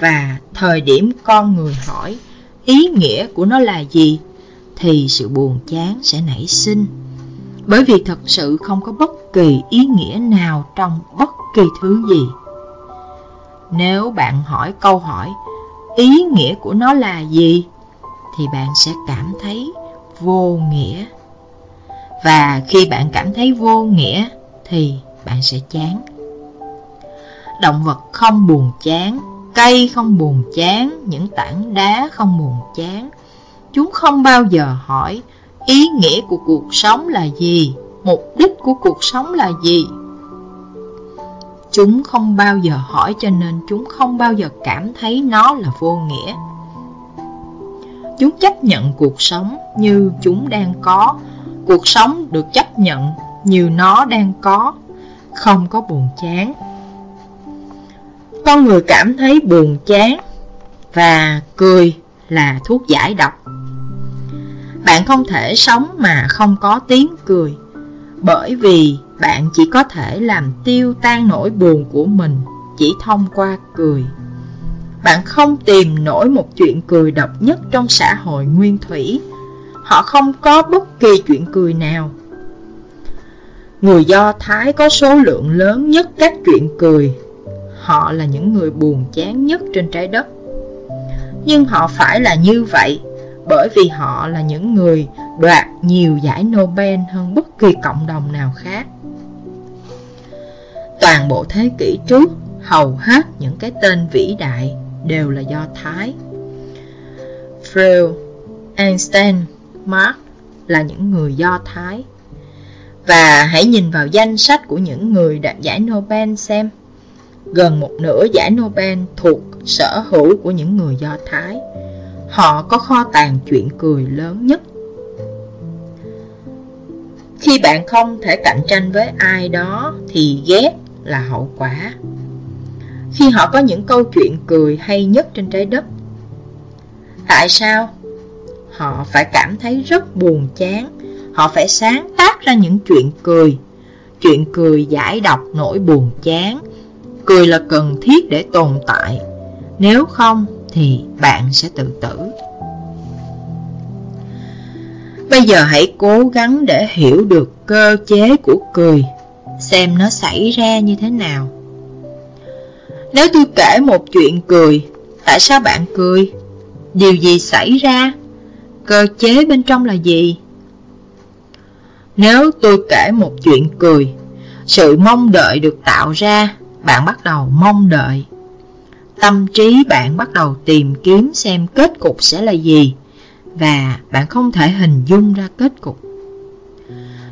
Và thời điểm con người hỏi, ý nghĩa của nó là gì thì sự buồn chán sẽ nảy sinh. Bởi vì thật sự không có bất kỳ ý nghĩa nào trong bất kỳ thứ gì. Nếu bạn hỏi câu hỏi, ý nghĩa của nó là gì thì bạn sẽ cảm thấy vô nghĩa. Và khi bạn cảm thấy vô nghĩa thì bạn sẽ chán. Động vật không buồn chán, cây không buồn chán, những tảng đá không buồn chán. Chúng không bao giờ hỏi ý nghĩa của cuộc sống là gì, mục đích của cuộc sống là gì. Chúng không bao giờ hỏi cho nên chúng không bao giờ cảm thấy nó là vô nghĩa. Chúng chấp nhận cuộc sống như chúng đang có, cuộc sống được chấp nhận như nó đang có, không có buồn chán. Con người cảm thấy buồn chán và cười là thuốc giải độc. Bạn không thể sống mà không có tiếng cười, bởi vì bạn chỉ có thể làm tiêu tan nỗi buồn của mình chỉ thông qua cười. Bạn không tìm nổi một chuyện cười độc nhất trong xã hội nguyên thủy. Họ không có bất kỳ chuyện cười nào. Người Do Thái có số lượng lớn nhất các chuyện cười. Họ là những người buồn chán nhất trên trái đất. Nhưng họ phải là như vậy bởi vì họ là những người đoạt nhiều giải Nobel hơn bất kỳ cộng đồng nào khác. Toàn bộ thế kỷ trước, hầu hết những cái tên vĩ đại đều là do Thái. Freud, Einstein, Mark là những người do Thái. Và hãy nhìn vào danh sách của những người đạt giải Nobel xem. Gần một nửa giải Nobel thuộc sở hữu của những người do Thái. Họ có kho tàng chuyện cười lớn nhất. Khi bạn không thể cạnh tranh với ai đó thì ghét là hậu quả. Khi họ có những câu chuyện cười hay nhất trên trái đất. Tại sao? Họ phải cảm thấy rất buồn chán. Họ phải sáng tác ra những chuyện cười. Chuyện cười giải độc nỗi buồn chán. Cười là cần thiết để tồn tại. Nếu không thì bạn sẽ tự tử. Bây giờ hãy cố gắng để hiểu được cơ chế của cười, xem nó xảy ra như thế nào. Nếu tôi kể một chuyện cười, tại sao bạn cười? Điều gì xảy ra? Cơ chế bên trong là gì? Nếu tôi kể một chuyện cười, sự mong đợi được tạo ra, bạn bắt đầu mong đợi tâm trí bạn bắt đầu tìm kiếm xem kết cục sẽ là gì và bạn không thể hình dung ra kết cục.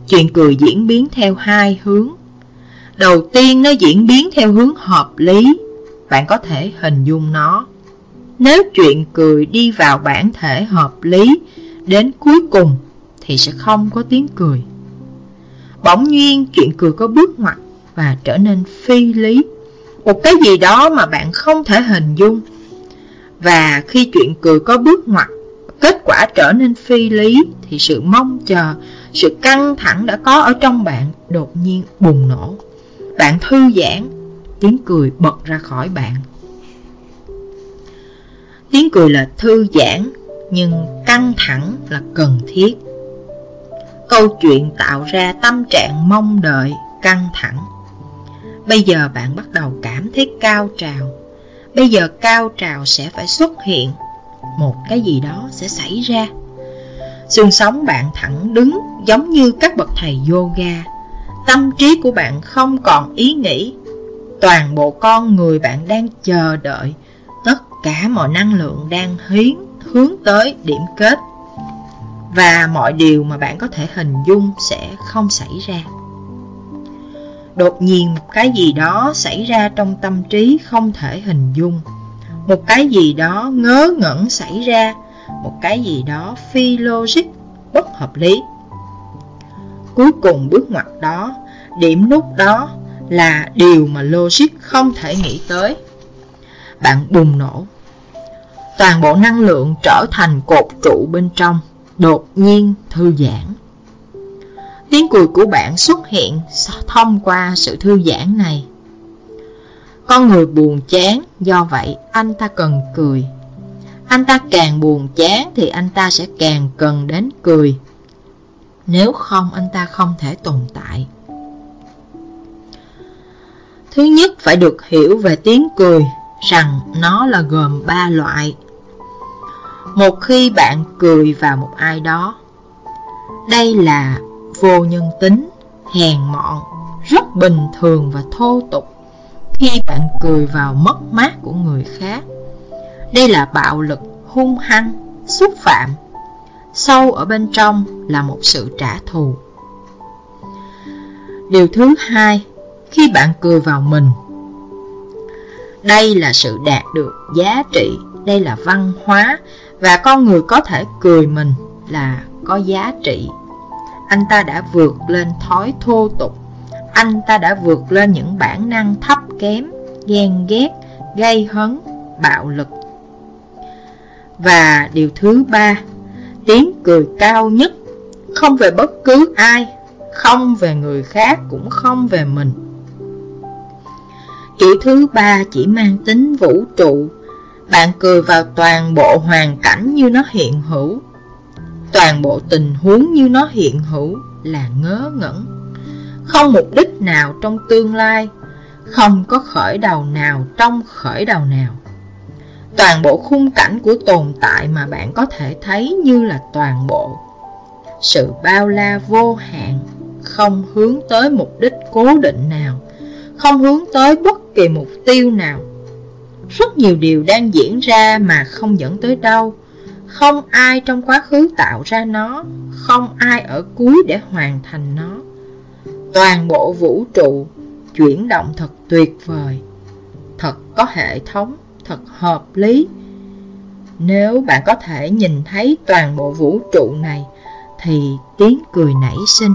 Chuyện cười diễn biến theo hai hướng. Đầu tiên nó diễn biến theo hướng hợp lý, bạn có thể hình dung nó. Nếu chuyện cười đi vào bản thể hợp lý, đến cuối cùng thì sẽ không có tiếng cười. Bỗng nhiên chuyện cười có bước ngoặt và trở nên phi lý một cái gì đó mà bạn không thể hình dung. Và khi chuyện cười có bước ngoặt, kết quả trở nên phi lý, thì sự mong chờ, sự căng thẳng đã có ở trong bạn đột nhiên bùng nổ. Bạn thư giãn, tiếng cười bật ra khỏi bạn. Tiếng cười là thư giãn, nhưng căng thẳng là cần thiết. Câu chuyện tạo ra tâm trạng mong đợi, căng thẳng. Bây giờ bạn bắt đầu cảm thấy cao trào. Bây giờ cao trào sẽ phải xuất hiện. Một cái gì đó sẽ xảy ra. Xương sống bạn thẳng đứng giống như các bậc thầy yoga. Tâm trí của bạn không còn ý nghĩ. Toàn bộ con người bạn đang chờ đợi cả mọi năng lượng đang hiến hướng tới điểm kết. Và mọi điều mà bạn có thể hình dung sẽ không xảy ra. Đột nhiên một cái gì đó xảy ra trong tâm trí không thể hình dung. Một cái gì đó ngớ ngẩn xảy ra. Một cái gì đó phi logic, bất hợp lý. Cuối cùng bước ngoặt đó, điểm nút đó là điều mà logic không thể nghĩ tới. Bạn bùng nổ. Toàn bộ năng lượng trở thành cột trụ bên trong, đột nhiên thư giãn. Tiếng cười của bạn xuất hiện thông qua sự thư giãn này. Con người buồn chán, do vậy anh ta cần cười. Anh ta càng buồn chán thì anh ta sẽ càng cần đến cười. Nếu không anh ta không thể tồn tại. Thứ nhất phải được hiểu về tiếng cười rằng nó là gồm ba loại. Một khi bạn cười vào một ai đó, đây là vô nhân tính, hèn mọn, rất bình thường và thô tục khi bạn cười vào mất mát của người khác. Đây là bạo lực, hung hăng, xúc phạm. Sâu ở bên trong là một sự trả thù. Điều thứ hai, khi bạn cười vào mình, đây là sự đạt được giá trị, đây là văn hóa và con người có thể cười mình là có giá trị. Anh ta đã vượt lên thói thô tục, anh ta đã vượt lên những bản năng thấp kém, ghen ghét, gây hấn, bạo lực. Và điều thứ ba, tiếng cười cao nhất, không về bất cứ ai, không về người khác cũng không về mình. Kiểu thứ ba chỉ mang tính vũ trụ, bạn cười vào toàn bộ hoàn cảnh như nó hiện hữu, toàn bộ tình huống như nó hiện hữu là ngớ ngẩn. Không mục đích nào trong tương lai, không có khởi đầu nào trong khởi đầu nào. Toàn bộ khung cảnh của tồn tại mà bạn có thể thấy như là toàn bộ. Sự bao la vô hạn, không hướng tới mục đích cố định nào, không hướng tới bất kỳ mục tiêu nào. Rất nhiều điều đang diễn ra mà không dẫn tới đâu. Không ai trong quá khứ tạo ra nó, không ai ở cuối để hoàn thành nó. Toàn bộ vũ trụ chuyển động thật tuyệt vời, thật có hệ thống, thật hợp lý. Nếu bạn có thể nhìn thấy toàn bộ vũ trụ này, thì tiếng cười nảy sinh.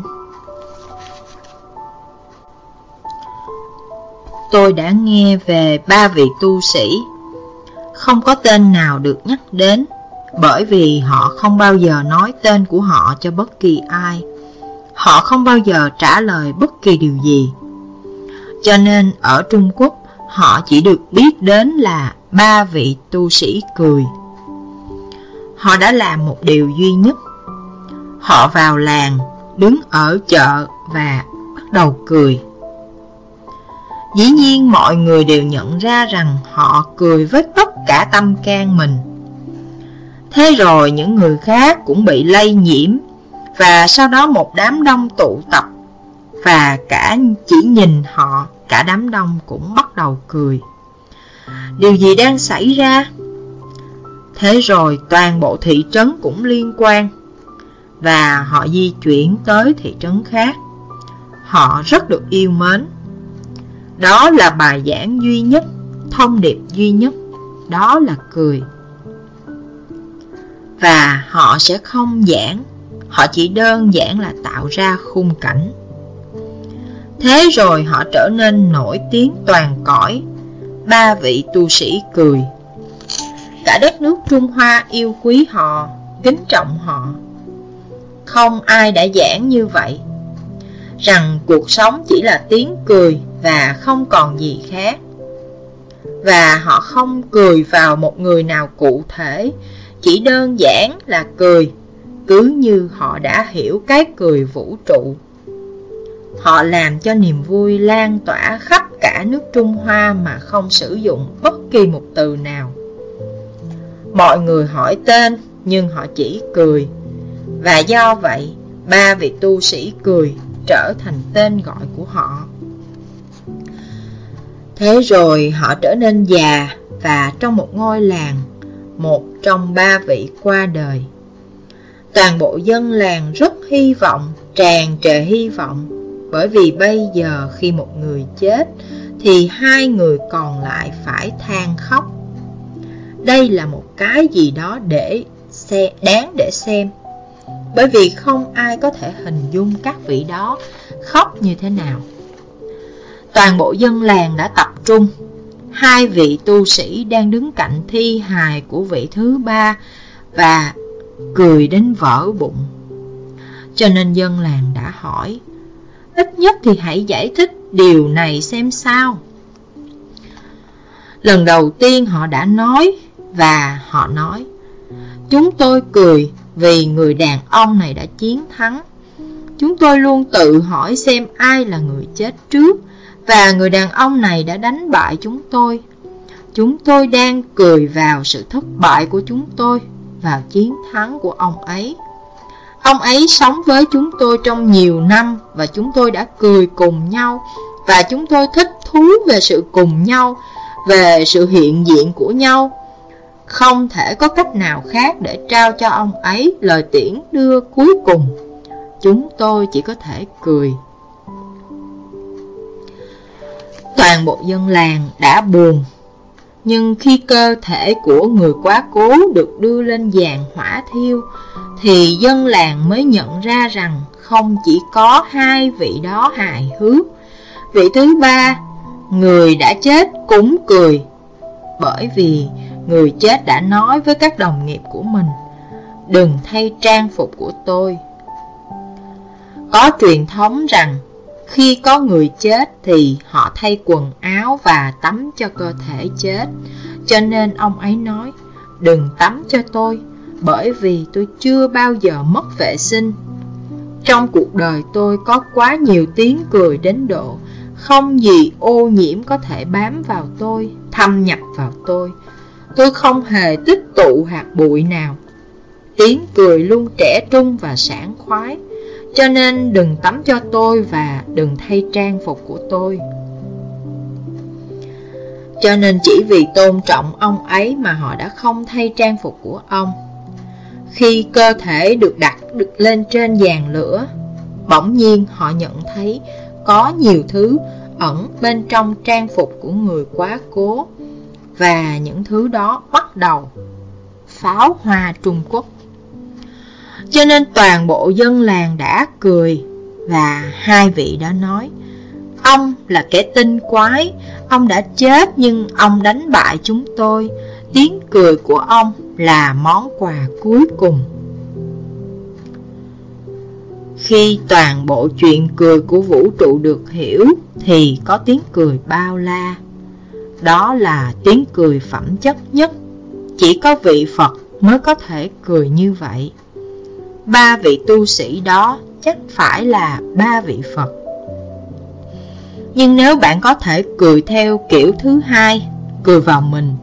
Tôi đã nghe về ba vị tu sĩ, không có tên nào được nhắc đến, bởi vì họ không bao giờ nói tên của họ cho bất kỳ ai. Họ không bao giờ trả lời bất kỳ điều gì. Cho nên ở Trung Quốc, họ chỉ được biết đến là ba vị tu sĩ cười. Họ đã làm một điều duy nhất. Họ vào làng, đứng ở chợ và bắt đầu cười. Dĩ nhiên mọi người đều nhận ra rằng họ cười với tất cả tâm can mình. Thế rồi những người khác cũng bị lây nhiễm và sau đó một đám đông tụ tập và cả chỉ nhìn họ, cả đám đông cũng bắt đầu cười. Điều gì đang xảy ra? Thế rồi toàn bộ thị trấn cũng liên quan và họ di chuyển tới thị trấn khác. Họ rất được yêu mến đó là bài giảng duy nhất, thông điệp duy nhất, đó là cười. Và họ sẽ không giảng, họ chỉ đơn giản là tạo ra khung cảnh. Thế rồi họ trở nên nổi tiếng toàn cõi, ba vị tu sĩ cười. Cả đất nước Trung Hoa yêu quý họ, kính trọng họ. Không ai đã giảng như vậy, rằng cuộc sống chỉ là tiếng cười và không còn gì khác. Và họ không cười vào một người nào cụ thể, chỉ đơn giản là cười, cứ như họ đã hiểu cái cười vũ trụ. Họ làm cho niềm vui lan tỏa khắp cả nước Trung Hoa mà không sử dụng bất kỳ một từ nào. Mọi người hỏi tên nhưng họ chỉ cười, và do vậy ba vị tu sĩ cười trở thành tên gọi của họ. Thế rồi họ trở nên già và trong một ngôi làng, một trong ba vị qua đời. Toàn bộ dân làng rất hy vọng, tràn trề hy vọng, bởi vì bây giờ khi một người chết thì hai người còn lại phải than khóc. Đây là một cái gì đó để xe đáng để xem. Bởi vì không ai có thể hình dung các vị đó khóc như thế nào. Toàn bộ dân làng đã tập trung hai vị tu sĩ đang đứng cạnh thi hài của vị thứ ba và cười đến vỡ bụng. Cho nên dân làng đã hỏi, ít nhất thì hãy giải thích điều này xem sao. Lần đầu tiên họ đã nói và họ nói, chúng tôi cười vì người đàn ông này đã chiến thắng. Chúng tôi luôn tự hỏi xem ai là người chết trước và người đàn ông này đã đánh bại chúng tôi. Chúng tôi đang cười vào sự thất bại của chúng tôi, vào chiến thắng của ông ấy. Ông ấy sống với chúng tôi trong nhiều năm và chúng tôi đã cười cùng nhau và chúng tôi thích thú về sự cùng nhau, về sự hiện diện của nhau. Không thể có cách nào khác để trao cho ông ấy lời tiễn đưa cuối cùng. Chúng tôi chỉ có thể cười toàn bộ dân làng đã buồn. Nhưng khi cơ thể của người quá cố được đưa lên giàn hỏa thiêu, thì dân làng mới nhận ra rằng không chỉ có hai vị đó hài hước. Vị thứ ba, người đã chết cũng cười, bởi vì người chết đã nói với các đồng nghiệp của mình, đừng thay trang phục của tôi. Có truyền thống rằng khi có người chết thì họ thay quần áo và tắm cho cơ thể chết. Cho nên ông ấy nói, đừng tắm cho tôi, bởi vì tôi chưa bao giờ mất vệ sinh. Trong cuộc đời tôi có quá nhiều tiếng cười đến độ, không gì ô nhiễm có thể bám vào tôi, thâm nhập vào tôi. Tôi không hề tích tụ hạt bụi nào. Tiếng cười luôn trẻ trung và sảng khoái. Cho nên đừng tắm cho tôi và đừng thay trang phục của tôi. Cho nên chỉ vì tôn trọng ông ấy mà họ đã không thay trang phục của ông. Khi cơ thể được đặt được lên trên giàn lửa, Bỗng nhiên họ nhận thấy có nhiều thứ ẩn bên trong trang phục của người quá cố Và những thứ đó bắt đầu pháo hoa Trung Quốc cho nên toàn bộ dân làng đã cười Và hai vị đã nói, Ông là kẻ tinh quái, Ông đã chết nhưng ông đánh bại chúng tôi. Tiếng cười của ông là món quà cuối cùng. Khi toàn bộ chuyện cười của vũ trụ được hiểu Thì có tiếng cười bao la. Đó là tiếng cười phẩm chất nhất. Chỉ có vị Phật mới có thể cười như vậy ba vị tu sĩ đó chắc phải là ba vị Phật. Nhưng nếu bạn có thể cười theo kiểu thứ hai, cười vào mình,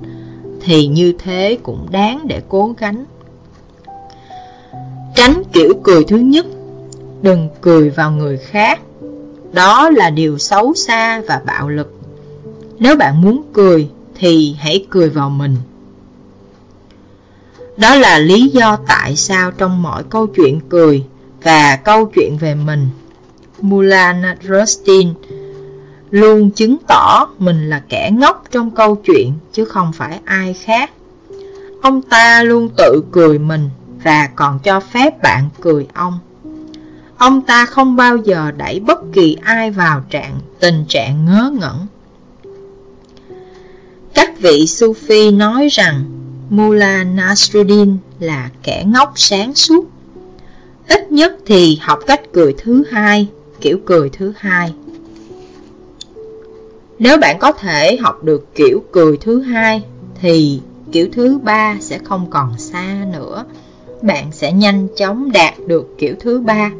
thì như thế cũng đáng để cố gắng. Tránh kiểu cười thứ nhất, đừng cười vào người khác. Đó là điều xấu xa và bạo lực. Nếu bạn muốn cười, thì hãy cười vào mình. Đó là lý do tại sao trong mọi câu chuyện cười và câu chuyện về mình, Mulan Rustin luôn chứng tỏ mình là kẻ ngốc trong câu chuyện chứ không phải ai khác. Ông ta luôn tự cười mình và còn cho phép bạn cười ông. Ông ta không bao giờ đẩy bất kỳ ai vào trạng tình trạng ngớ ngẩn. Các vị Sufi nói rằng Mullah Nasruddin là kẻ ngốc sáng suốt. Ít nhất thì học cách cười thứ hai, kiểu cười thứ hai. Nếu bạn có thể học được kiểu cười thứ hai, thì kiểu thứ ba sẽ không còn xa nữa. Bạn sẽ nhanh chóng đạt được kiểu thứ ba.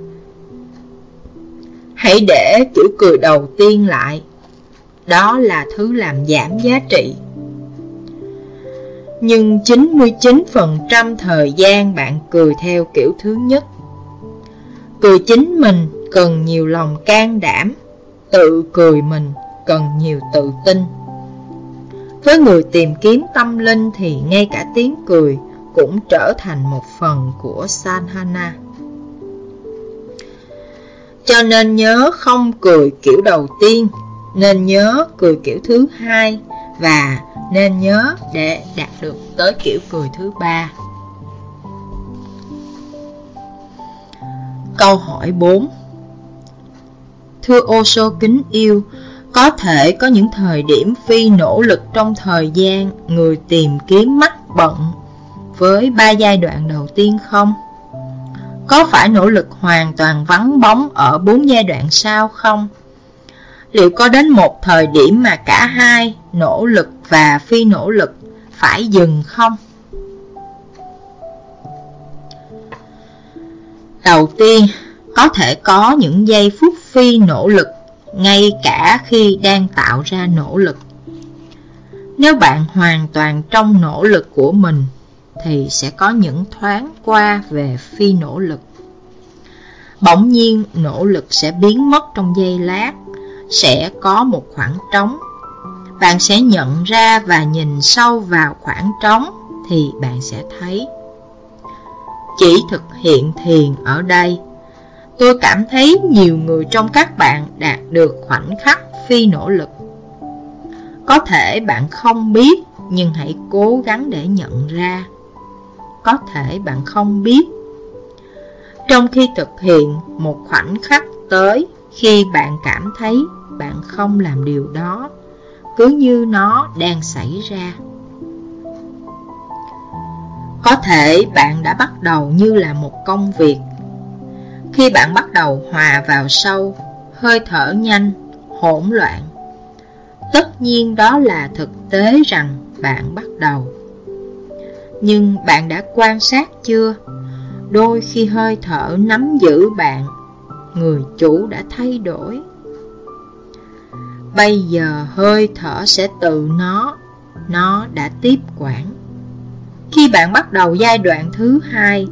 Hãy để kiểu cười đầu tiên lại. Đó là thứ làm giảm giá trị nhưng 99% thời gian bạn cười theo kiểu thứ nhất. Cười chính mình cần nhiều lòng can đảm, tự cười mình cần nhiều tự tin. Với người tìm kiếm tâm linh thì ngay cả tiếng cười cũng trở thành một phần của Sanhana. Cho nên nhớ không cười kiểu đầu tiên, nên nhớ cười kiểu thứ hai và nên nhớ để đạt được tới kiểu cười thứ ba. Câu hỏi 4 Thưa ô sô kính yêu, Có thể có những thời điểm phi nỗ lực trong thời gian người tìm kiếm mắc bận với ba giai đoạn đầu tiên không? Có phải nỗ lực hoàn toàn vắng bóng ở bốn giai đoạn sau không? Liệu có đến một thời điểm mà cả hai, nỗ lực và phi nỗ lực, phải dừng không? Đầu tiên, có thể có những giây phút phi nỗ lực ngay cả khi đang tạo ra nỗ lực. Nếu bạn hoàn toàn trong nỗ lực của mình thì sẽ có những thoáng qua về phi nỗ lực. Bỗng nhiên nỗ lực sẽ biến mất trong giây lát, sẽ có một khoảng trống. Bạn sẽ nhận ra và nhìn sâu vào khoảng trống thì bạn sẽ thấy. Chỉ thực hiện thiền ở đây, tôi cảm thấy nhiều người trong các bạn đạt được khoảnh khắc phi nỗ lực. Có thể bạn không biết nhưng hãy cố gắng để nhận ra có thể bạn không biết. Trong khi thực hiện một khoảnh khắc tới khi bạn cảm thấy bạn không làm điều đó, cứ như nó đang xảy ra. Có thể bạn đã bắt đầu như là một công việc. Khi bạn bắt đầu hòa vào sâu, hơi thở nhanh, hỗn loạn, tất nhiên đó là thực tế rằng bạn bắt đầu. Nhưng bạn đã quan sát chưa? Đôi khi hơi thở nắm giữ bạn, người chủ đã thay đổi. Bây giờ hơi thở sẽ tự nó, nó đã tiếp quản. Khi bạn bắt đầu giai đoạn thứ hai,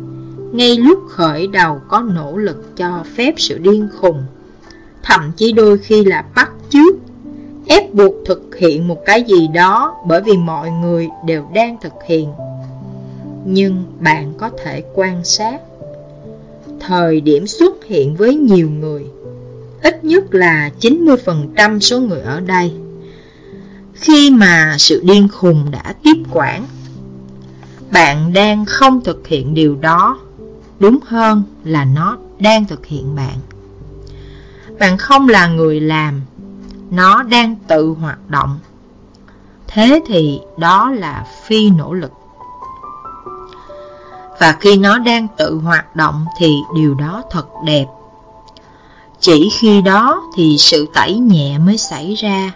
ngay lúc khởi đầu có nỗ lực cho phép sự điên khùng, thậm chí đôi khi là bắt chước, ép buộc thực hiện một cái gì đó bởi vì mọi người đều đang thực hiện nhưng bạn có thể quan sát. Thời điểm xuất hiện với nhiều người, ít nhất là 90% số người ở đây. Khi mà sự điên khùng đã tiếp quản, bạn đang không thực hiện điều đó, đúng hơn là nó đang thực hiện bạn. Bạn không là người làm, nó đang tự hoạt động. Thế thì đó là phi nỗ lực và khi nó đang tự hoạt động thì điều đó thật đẹp. Chỉ khi đó thì sự tẩy nhẹ mới xảy ra.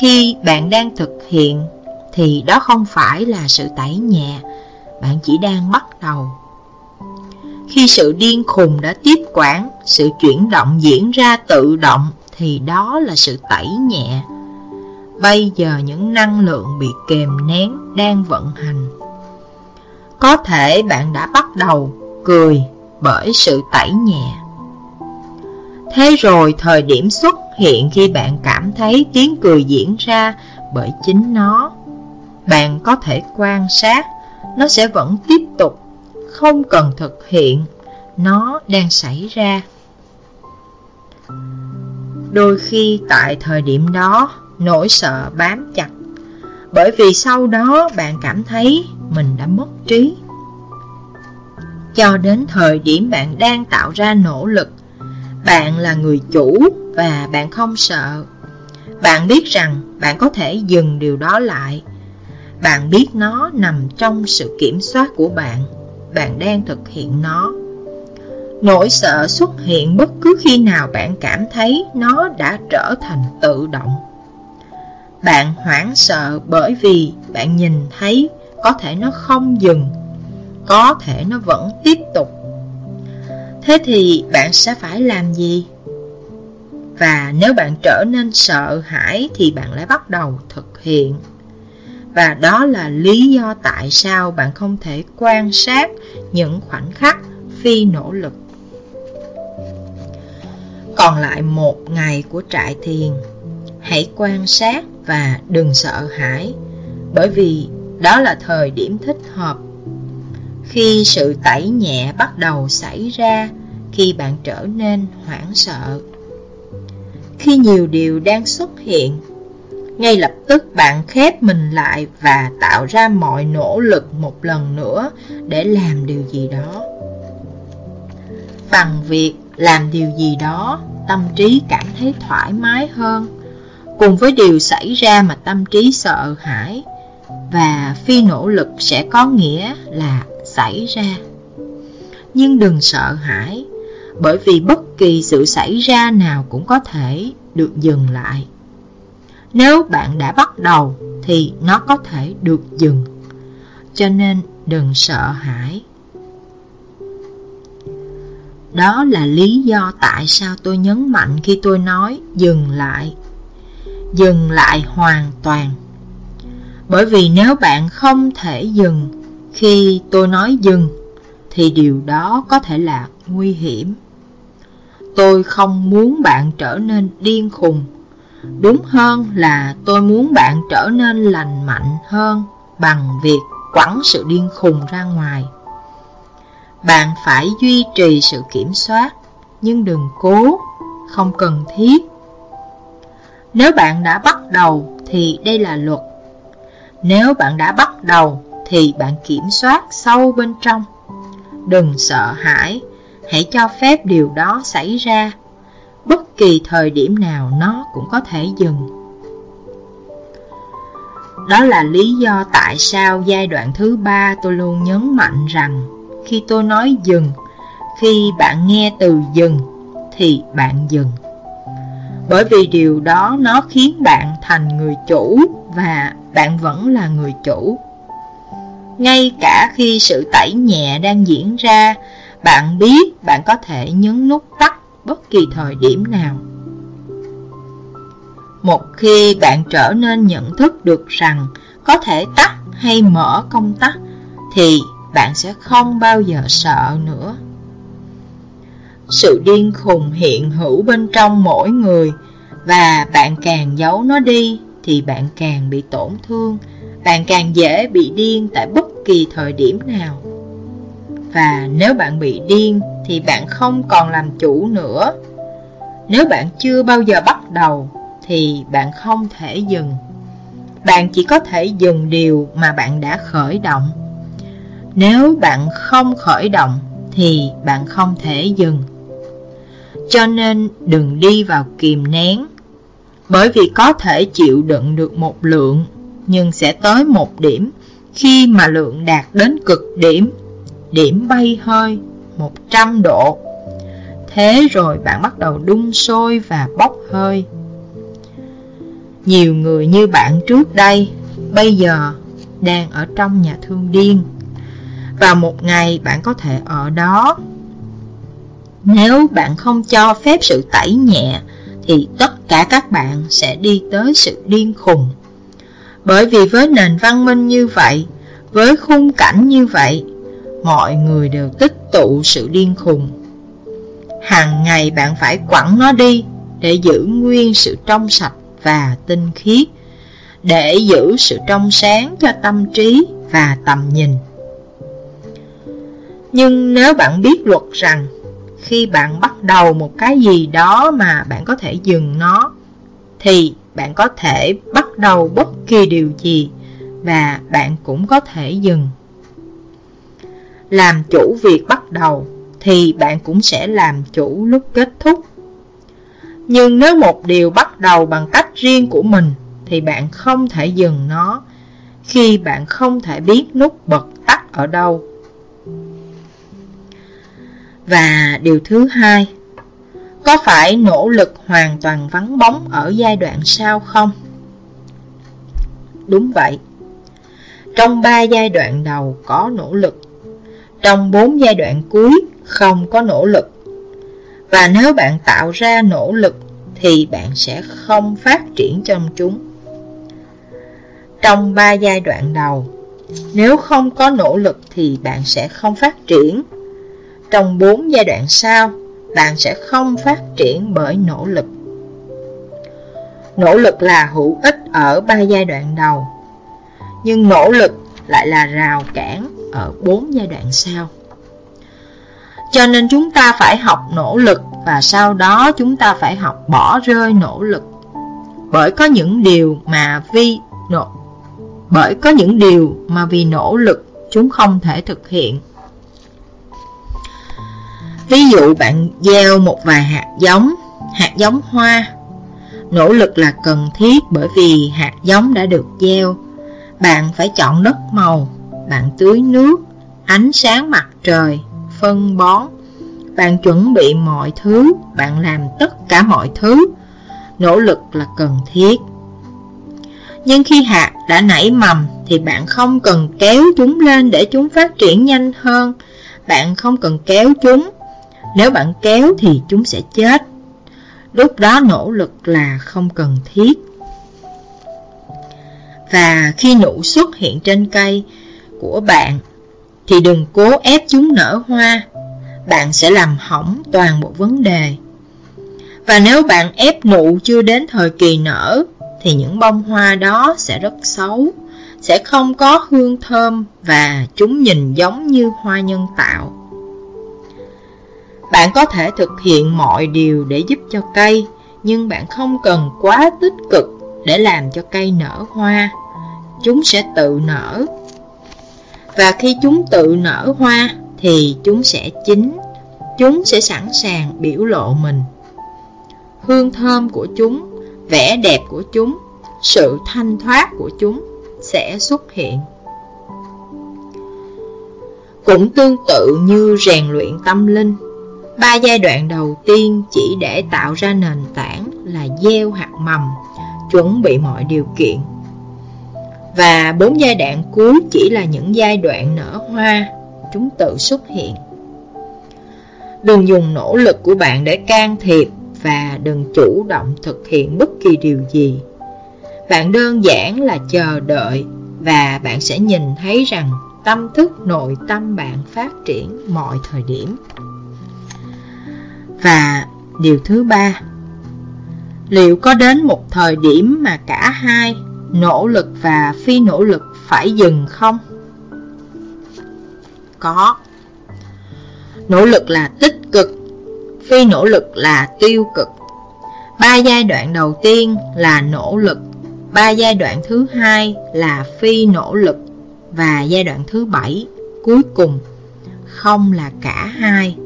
Khi bạn đang thực hiện thì đó không phải là sự tẩy nhẹ, bạn chỉ đang bắt đầu. Khi sự điên khùng đã tiếp quản, sự chuyển động diễn ra tự động thì đó là sự tẩy nhẹ. Bây giờ những năng lượng bị kèm nén đang vận hành. Có thể bạn đã bắt đầu cười bởi sự tẩy nhẹ. Thế rồi thời điểm xuất hiện khi bạn cảm thấy tiếng cười diễn ra bởi chính nó. Bạn có thể quan sát, nó sẽ vẫn tiếp tục, không cần thực hiện, nó đang xảy ra. Đôi khi tại thời điểm đó, nỗi sợ bám chặt bởi vì sau đó bạn cảm thấy mình đã mất trí. Cho đến thời điểm bạn đang tạo ra nỗ lực, bạn là người chủ và bạn không sợ. Bạn biết rằng bạn có thể dừng điều đó lại. Bạn biết nó nằm trong sự kiểm soát của bạn. Bạn đang thực hiện nó. Nỗi sợ xuất hiện bất cứ khi nào bạn cảm thấy nó đã trở thành tự động. Bạn hoảng sợ bởi vì bạn nhìn thấy có thể nó không dừng, có thể nó vẫn tiếp tục. Thế thì bạn sẽ phải làm gì? Và nếu bạn trở nên sợ hãi thì bạn lại bắt đầu thực hiện. Và đó là lý do tại sao bạn không thể quan sát những khoảnh khắc phi nỗ lực. Còn lại một ngày của trại thiền, hãy quan sát và đừng sợ hãi, bởi vì đó là thời điểm thích hợp. Khi sự tẩy nhẹ bắt đầu xảy ra, khi bạn trở nên hoảng sợ. Khi nhiều điều đang xuất hiện, ngay lập tức bạn khép mình lại và tạo ra mọi nỗ lực một lần nữa để làm điều gì đó. Bằng việc làm điều gì đó, tâm trí cảm thấy thoải mái hơn, cùng với điều xảy ra mà tâm trí sợ hãi và phi nỗ lực sẽ có nghĩa là xảy ra. Nhưng đừng sợ hãi, bởi vì bất kỳ sự xảy ra nào cũng có thể được dừng lại. Nếu bạn đã bắt đầu thì nó có thể được dừng. Cho nên đừng sợ hãi. Đó là lý do tại sao tôi nhấn mạnh khi tôi nói dừng lại. Dừng lại hoàn toàn. Bởi vì nếu bạn không thể dừng khi tôi nói dừng, thì điều đó có thể là nguy hiểm. Tôi không muốn bạn trở nên điên khùng. Đúng hơn là tôi muốn bạn trở nên lành mạnh hơn bằng việc quẳng sự điên khùng ra ngoài. Bạn phải duy trì sự kiểm soát, nhưng đừng cố, không cần thiết. Nếu bạn đã bắt đầu thì đây là luật. Nếu bạn đã bắt đầu thì bạn kiểm soát sâu bên trong. Đừng sợ hãi, hãy cho phép điều đó xảy ra. Bất kỳ thời điểm nào nó cũng có thể dừng. Đó là lý do tại sao giai đoạn thứ ba tôi luôn nhấn mạnh rằng khi tôi nói dừng, khi bạn nghe từ dừng thì bạn dừng. Bởi vì điều đó nó khiến bạn thành người chủ và bạn vẫn là người chủ. Ngay cả khi sự tẩy nhẹ đang diễn ra, bạn biết bạn có thể nhấn nút tắt bất kỳ thời điểm nào. Một khi bạn trở nên nhận thức được rằng có thể tắt hay mở công tắc, thì bạn sẽ không bao giờ sợ nữa. Sự điên khùng hiện hữu bên trong mỗi người và bạn càng giấu nó đi thì bạn càng bị tổn thương, bạn càng dễ bị điên tại bất kỳ thời điểm nào. Và nếu bạn bị điên thì bạn không còn làm chủ nữa. Nếu bạn chưa bao giờ bắt đầu thì bạn không thể dừng. Bạn chỉ có thể dừng điều mà bạn đã khởi động. Nếu bạn không khởi động thì bạn không thể dừng. Cho nên đừng đi vào kìm nén, bởi vì có thể chịu đựng được một lượng, nhưng sẽ tới một điểm khi mà lượng đạt đến cực điểm, điểm bay hơi 100 độ. Thế rồi bạn bắt đầu đun sôi và bốc hơi. Nhiều người như bạn trước đây, bây giờ đang ở trong nhà thương điên và một ngày bạn có thể ở đó. Nếu bạn không cho phép sự tẩy nhẹ, thì tất cả các bạn sẽ đi tới sự điên khùng. Bởi vì với nền văn minh như vậy, với khung cảnh như vậy, mọi người đều tích tụ sự điên khùng. Hàng ngày bạn phải quẳng nó đi để giữ nguyên sự trong sạch và tinh khiết, để giữ sự trong sáng cho tâm trí và tầm nhìn. Nhưng nếu bạn biết luật rằng khi bạn bắt đầu một cái gì đó mà bạn có thể dừng nó, thì bạn có thể bắt đầu bất kỳ điều gì và bạn cũng có thể dừng. Làm chủ việc bắt đầu thì bạn cũng sẽ làm chủ lúc kết thúc. Nhưng nếu một điều bắt đầu bằng cách riêng của mình thì bạn không thể dừng nó khi bạn không thể biết nút bật tắt ở đâu. Và điều thứ hai, có phải nỗ lực hoàn toàn vắng bóng ở giai đoạn sau không? Đúng vậy. Trong ba giai đoạn đầu có nỗ lực, trong bốn giai đoạn cuối không có nỗ lực. Và nếu bạn tạo ra nỗ lực thì bạn sẽ không phát triển trong chúng. Trong ba giai đoạn đầu, nếu không có nỗ lực thì bạn sẽ không phát triển trong 4 giai đoạn sau, bạn sẽ không phát triển bởi nỗ lực. Nỗ lực là hữu ích ở ba giai đoạn đầu, nhưng nỗ lực lại là rào cản ở bốn giai đoạn sau. Cho nên chúng ta phải học nỗ lực và sau đó chúng ta phải học bỏ rơi nỗ lực. Bởi có những điều mà vì nỗ bởi có những điều mà vì nỗ lực chúng không thể thực hiện Ví dụ bạn gieo một vài hạt giống, hạt giống hoa. Nỗ lực là cần thiết bởi vì hạt giống đã được gieo. Bạn phải chọn đất màu, bạn tưới nước, ánh sáng mặt trời, phân bón. Bạn chuẩn bị mọi thứ, bạn làm tất cả mọi thứ. Nỗ lực là cần thiết. Nhưng khi hạt đã nảy mầm thì bạn không cần kéo chúng lên để chúng phát triển nhanh hơn. Bạn không cần kéo chúng. Nếu bạn kéo thì chúng sẽ chết. Lúc đó nỗ lực là không cần thiết. Và khi nụ xuất hiện trên cây của bạn thì đừng cố ép chúng nở hoa. Bạn sẽ làm hỏng toàn bộ vấn đề. Và nếu bạn ép nụ chưa đến thời kỳ nở thì những bông hoa đó sẽ rất xấu, sẽ không có hương thơm và chúng nhìn giống như hoa nhân tạo. Bạn có thể thực hiện mọi điều để giúp cho cây, nhưng bạn không cần quá tích cực để làm cho cây nở hoa. Chúng sẽ tự nở. Và khi chúng tự nở hoa thì chúng sẽ chín, chúng sẽ sẵn sàng biểu lộ mình. Hương thơm của chúng vẻ đẹp của chúng, sự thanh thoát của chúng sẽ xuất hiện. Cũng tương tự như rèn luyện tâm linh, ba giai đoạn đầu tiên chỉ để tạo ra nền tảng là gieo hạt mầm, chuẩn bị mọi điều kiện. Và bốn giai đoạn cuối chỉ là những giai đoạn nở hoa, chúng tự xuất hiện. Đừng dùng nỗ lực của bạn để can thiệp và đừng chủ động thực hiện bất kỳ điều gì. Bạn đơn giản là chờ đợi và bạn sẽ nhìn thấy rằng tâm thức nội tâm bạn phát triển mọi thời điểm. Và điều thứ ba, liệu có đến một thời điểm mà cả hai, nỗ lực và phi nỗ lực phải dừng không? Có. Nỗ lực là tích cực Phi nỗ lực là tiêu cực Ba giai đoạn đầu tiên là nỗ lực Ba giai đoạn thứ hai là phi nỗ lực Và giai đoạn thứ bảy cuối cùng không là cả hai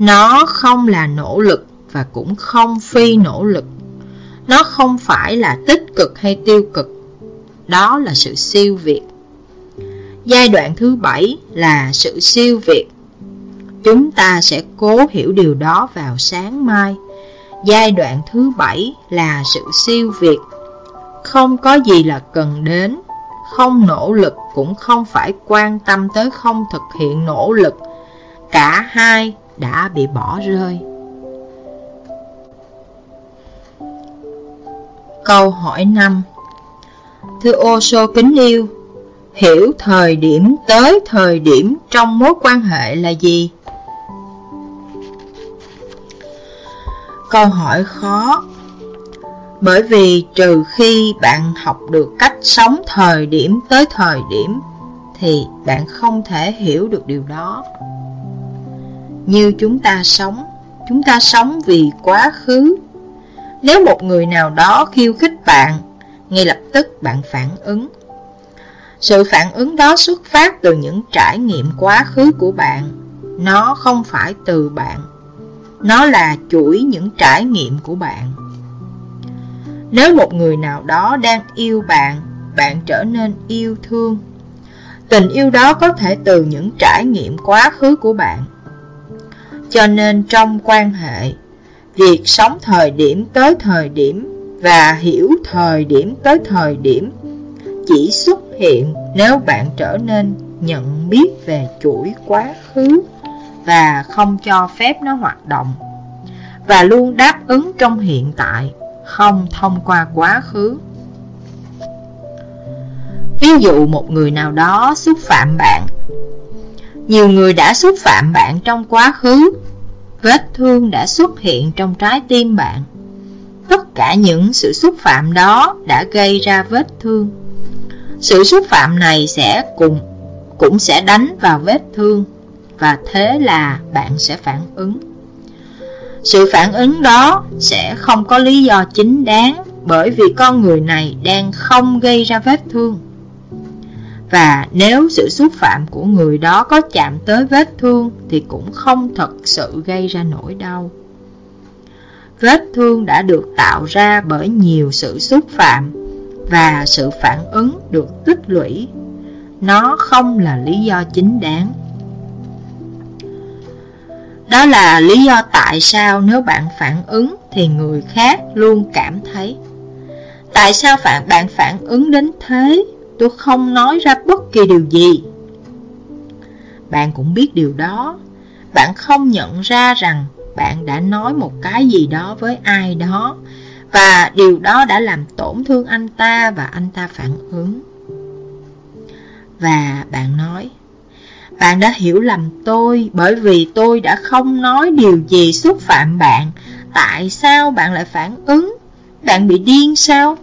nó không là nỗ lực và cũng không phi nỗ lực Nó không phải là tích cực hay tiêu cực Đó là sự siêu việt Giai đoạn thứ bảy là sự siêu việt Chúng ta sẽ cố hiểu điều đó vào sáng mai. Giai đoạn thứ bảy là sự siêu việt. Không có gì là cần đến, không nỗ lực cũng không phải quan tâm tới không thực hiện nỗ lực. Cả hai đã bị bỏ rơi. Câu hỏi 5 Thưa ô sô kính yêu, hiểu thời điểm tới thời điểm trong mối quan hệ là gì? Câu hỏi khó Bởi vì trừ khi bạn học được cách sống thời điểm tới thời điểm Thì bạn không thể hiểu được điều đó như chúng ta sống Chúng ta sống vì quá khứ Nếu một người nào đó khiêu khích bạn Ngay lập tức bạn phản ứng Sự phản ứng đó xuất phát từ những trải nghiệm quá khứ của bạn Nó không phải từ bạn nó là chuỗi những trải nghiệm của bạn. Nếu một người nào đó đang yêu bạn, bạn trở nên yêu thương. Tình yêu đó có thể từ những trải nghiệm quá khứ của bạn. Cho nên trong quan hệ, việc sống thời điểm tới thời điểm và hiểu thời điểm tới thời điểm chỉ xuất hiện nếu bạn trở nên nhận biết về chuỗi quá khứ và không cho phép nó hoạt động và luôn đáp ứng trong hiện tại, không thông qua quá khứ. Ví dụ một người nào đó xúc phạm bạn nhiều người đã xúc phạm bạn trong quá khứ Vết thương đã xuất hiện trong trái tim bạn Tất cả những sự xúc phạm đó đã gây ra vết thương Sự xúc phạm này sẽ cùng, cũng sẽ đánh vào vết thương, và thế là bạn sẽ phản ứng. Sự phản ứng đó sẽ không có lý do chính đáng bởi vì con người này đang không gây ra vết thương. Và nếu sự xúc phạm của người đó có chạm tới vết thương thì cũng không thật sự gây ra nỗi đau. vết thương đã được tạo ra bởi nhiều sự xúc phạm và sự phản ứng được tích lũy. Nó không là lý do chính đáng. Đó là lý do tại sao nếu bạn phản ứng thì người khác luôn cảm thấy Tại sao bạn bạn phản ứng đến thế? Tôi không nói ra bất kỳ điều gì. Bạn cũng biết điều đó. Bạn không nhận ra rằng bạn đã nói một cái gì đó với ai đó và điều đó đã làm tổn thương anh ta và anh ta phản ứng. Và bạn nói, bạn đã hiểu lầm tôi bởi vì tôi đã không nói điều gì xúc phạm bạn. Tại sao bạn lại phản ứng? Bạn bị điên sao?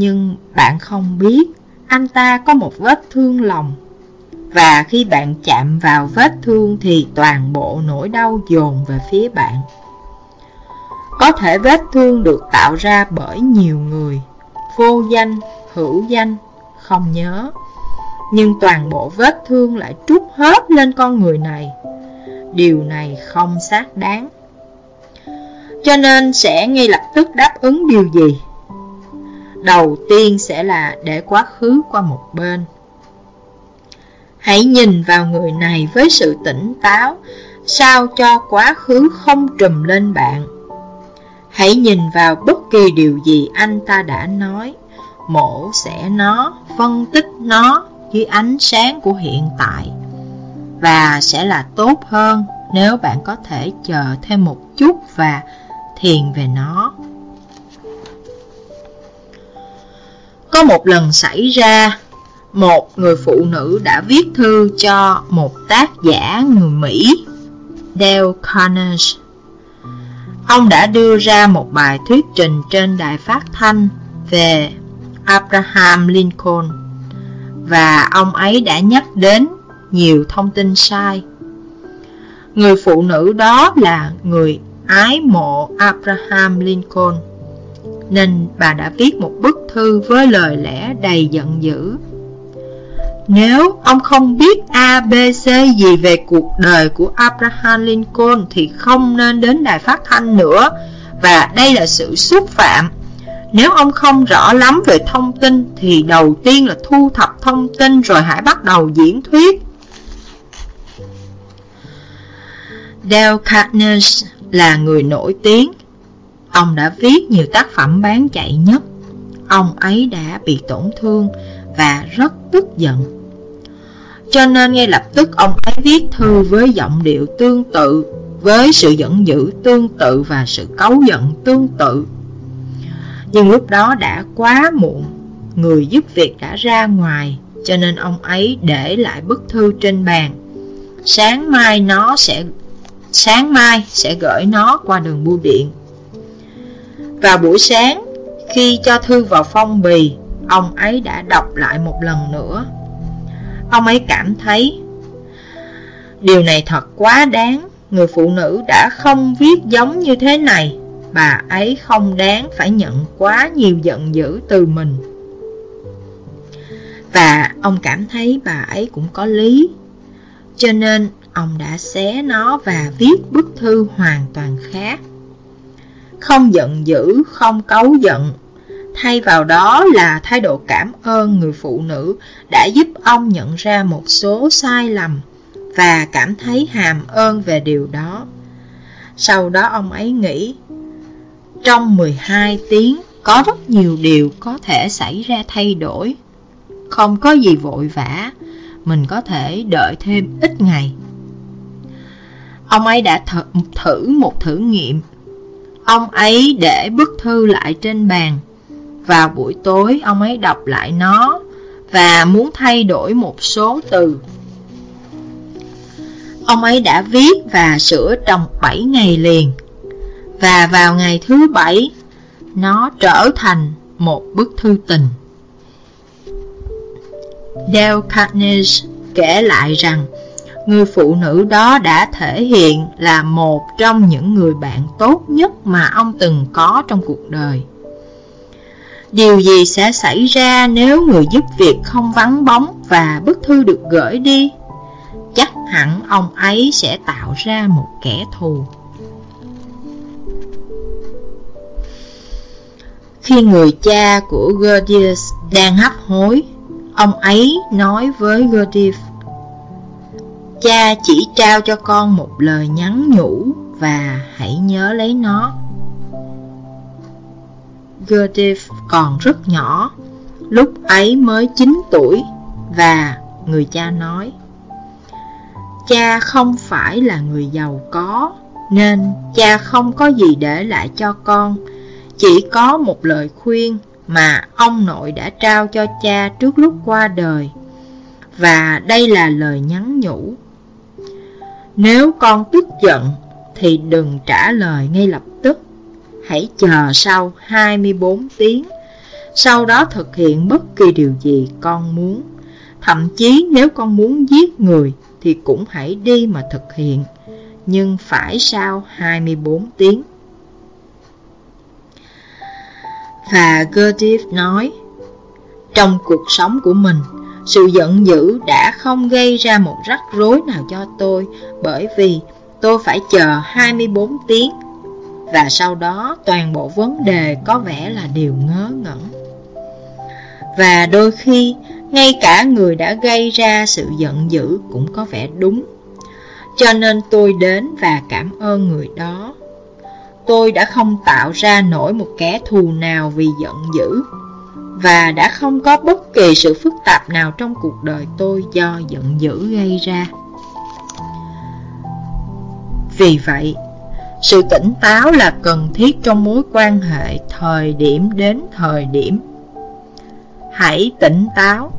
Nhưng bạn không biết anh ta có một vết thương lòng. Và khi bạn chạm vào vết thương thì toàn bộ nỗi đau dồn về phía bạn. Có thể vết thương được tạo ra bởi nhiều người Vô danh, hữu danh, không nhớ. Nhưng toàn bộ vết thương lại trút hết lên con người này. Điều này không xác đáng. Cho nên sẽ ngay lập tức đáp ứng điều gì? Đầu tiên sẽ là để quá khứ qua một bên. Hãy nhìn vào người này với sự tỉnh táo, sao cho quá khứ không trùm lên bạn. Hãy nhìn vào bất kỳ điều gì anh ta đã nói, mổ xẻ nó, phân tích nó dưới ánh sáng của hiện tại. Và sẽ là tốt hơn nếu bạn có thể chờ thêm một chút và thiền về nó. Có một lần xảy ra, một người phụ nữ đã viết thư cho một tác giả người Mỹ, Dale Carnegie. Ông đã đưa ra một bài thuyết trình trên đài phát thanh về Abraham Lincoln và ông ấy đã nhắc đến nhiều thông tin sai. Người phụ nữ đó là người ái mộ Abraham Lincoln nên bà đã viết một bức thư với lời lẽ đầy giận dữ. Nếu ông không biết ABC gì về cuộc đời của Abraham Lincoln thì không nên đến đài phát thanh nữa và đây là sự xúc phạm. Nếu ông không rõ lắm về thông tin thì đầu tiên là thu thập thông tin rồi hãy bắt đầu diễn thuyết. Dale Carnegie là người nổi tiếng Ông đã viết nhiều tác phẩm bán chạy nhất. Ông ấy đã bị tổn thương và rất tức giận. Cho nên ngay lập tức ông ấy viết thư với giọng điệu tương tự, Với sự giận dữ tương tự và sự cấu giận tương tự. Nhưng lúc đó đã quá muộn, Người giúp việc đã ra ngoài, Cho nên ông ấy để lại bức thư trên bàn. Sáng mai nó sẽ, Sáng mai sẽ gửi nó qua đường bưu điện vào buổi sáng, khi cho thư vào phong bì, ông ấy đã đọc lại một lần nữa. Ông ấy cảm thấy Điều này thật quá đáng Người phụ nữ đã không viết giống như thế này Bà ấy không đáng phải nhận quá nhiều giận dữ từ mình Và ông cảm thấy bà ấy cũng có lý Cho nên ông đã xé nó và viết bức thư hoàn toàn khác không giận dữ, không cấu giận. Thay vào đó là thái độ cảm ơn người phụ nữ đã giúp ông nhận ra một số sai lầm và cảm thấy hàm ơn về điều đó. Sau đó ông ấy nghĩ, trong 12 tiếng có rất nhiều điều có thể xảy ra thay đổi. Không có gì vội vã, mình có thể đợi thêm ít ngày. Ông ấy đã thử một thử nghiệm Ông ấy để bức thư lại trên bàn. Vào buổi tối ông ấy đọc lại nó và muốn thay đổi một số từ. Ông ấy đã viết và sửa trong 7 ngày liền. Và vào ngày thứ bảy, nó trở thành một bức thư tình. Dale Carnegie kể lại rằng người phụ nữ đó đã thể hiện là một trong những người bạn tốt nhất mà ông từng có trong cuộc đời. Điều gì sẽ xảy ra nếu người giúp việc không vắng bóng và bức thư được gửi đi? Chắc hẳn ông ấy sẽ tạo ra một kẻ thù. Khi người cha của Gordius đang hấp hối, ông ấy nói với Gordius Cha chỉ trao cho con một lời nhắn nhủ và hãy nhớ lấy nó. Goethe còn rất nhỏ, lúc ấy mới 9 tuổi và người cha nói Cha không phải là người giàu có nên cha không có gì để lại cho con Chỉ có một lời khuyên mà ông nội đã trao cho cha trước lúc qua đời Và đây là lời nhắn nhủ nếu con tức giận, thì đừng trả lời ngay lập tức. Hãy chờ sau 24 tiếng. Sau đó thực hiện bất kỳ điều gì con muốn. Thậm chí nếu con muốn giết người, Thì cũng hãy đi mà thực hiện. Nhưng phải sau 24 tiếng. Và Gertrude nói, Trong cuộc sống của mình sự giận dữ đã không gây ra một rắc rối nào cho tôi, Bởi vì tôi phải chờ 24 tiếng. Và sau đó, toàn bộ vấn đề có vẻ là điều ngớ ngẩn. Và đôi khi, ngay cả người đã gây ra sự giận dữ cũng có vẻ đúng. Cho nên tôi đến và cảm ơn người đó. Tôi đã không tạo ra nổi một kẻ thù nào vì giận dữ. Và đã không có bất kỳ sự phức tạp nào trong cuộc đời tôi do giận dữ gây ra. Vì vậy, sự tỉnh táo là cần thiết trong mối quan hệ thời điểm đến thời điểm. Hãy tỉnh táo.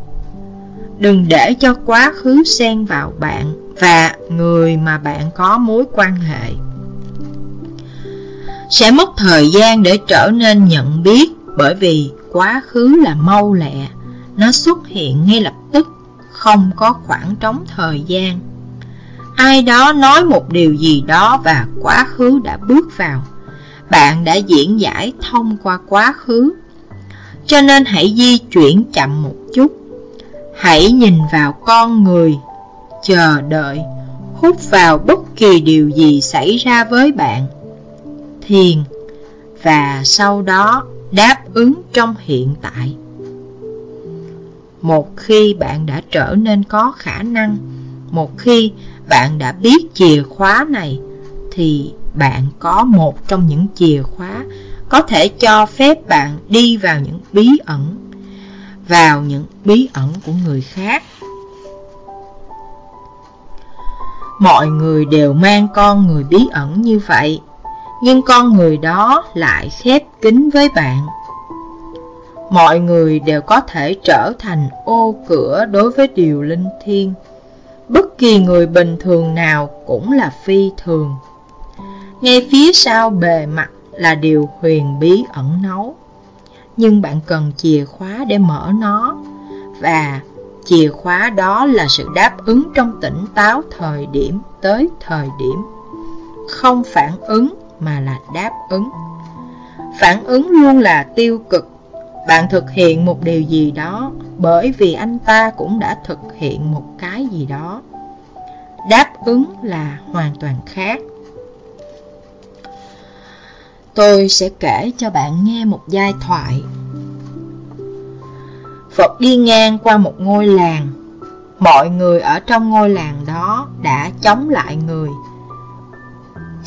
Đừng để cho quá khứ xen vào bạn và người mà bạn có mối quan hệ. Sẽ mất thời gian để trở nên nhận biết bởi vì quá khứ là mau lẹ, nó xuất hiện ngay lập tức, không có khoảng trống thời gian. Ai đó nói một điều gì đó và quá khứ đã bước vào. Bạn đã diễn giải thông qua quá khứ. Cho nên hãy di chuyển chậm một chút Hãy nhìn vào con người, chờ đợi, hút vào bất kỳ điều gì xảy ra với bạn. Thiền và sau đó đáp ứng trong hiện tại. Một khi bạn đã trở nên có khả năng, một khi bạn đã biết chìa khóa này, thì bạn có một trong những chìa khóa có thể cho phép bạn đi vào những bí ẩn vào những bí ẩn của người khác. Mọi người đều mang con người bí ẩn như vậy, nhưng con người đó lại khép kín với bạn. Mọi người đều có thể trở thành ô cửa đối với điều linh thiêng. Bất kỳ người bình thường nào cũng là phi thường. Ngay phía sau bề mặt là điều huyền bí ẩn nấu nhưng bạn cần chìa khóa để mở nó và chìa khóa đó là sự đáp ứng trong tỉnh táo thời điểm tới thời điểm không phản ứng mà là đáp ứng. Phản ứng luôn là tiêu cực. Bạn thực hiện một điều gì đó bởi vì anh ta cũng đã thực hiện một cái gì đó. Đáp ứng là hoàn toàn khác. Tôi sẽ kể cho bạn nghe một giai thoại. Phật đi ngang qua một ngôi làng. Mọi người ở trong ngôi làng đó đã chống lại người.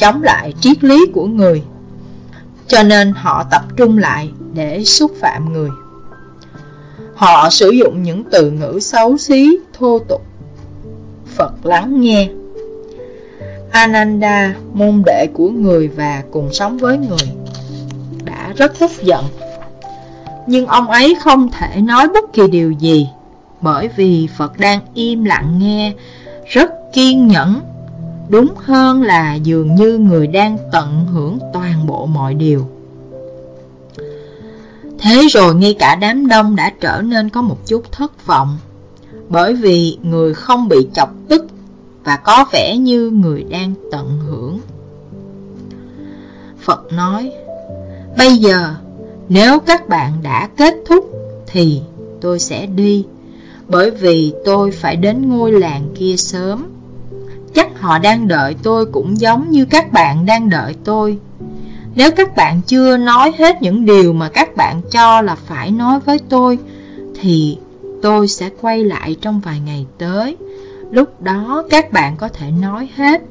Chống lại triết lý của người Cho nên họ tập trung lại để xúc phạm người Họ sử dụng những từ ngữ xấu xí, thô tục Phật lắng nghe Ananda, môn đệ của người và cùng sống với người, đã rất tức giận. Nhưng ông ấy không thể nói bất kỳ điều gì, bởi vì Phật đang im lặng nghe, rất kiên nhẫn. Đúng hơn là dường như người đang tận hưởng toàn bộ mọi điều. Thế rồi ngay cả đám đông đã trở nên có một chút thất vọng, bởi vì người không bị chọc tức và có vẻ như người đang tận hưởng. Phật nói, bây giờ nếu các bạn đã kết thúc thì tôi sẽ đi, bởi vì tôi phải đến ngôi làng kia sớm. Chắc họ đang đợi tôi cũng giống như các bạn đang đợi tôi. Nếu các bạn chưa nói hết những điều mà các bạn cho là phải nói với tôi, thì tôi sẽ quay lại trong vài ngày tới. Lúc đó các bạn có thể nói hết.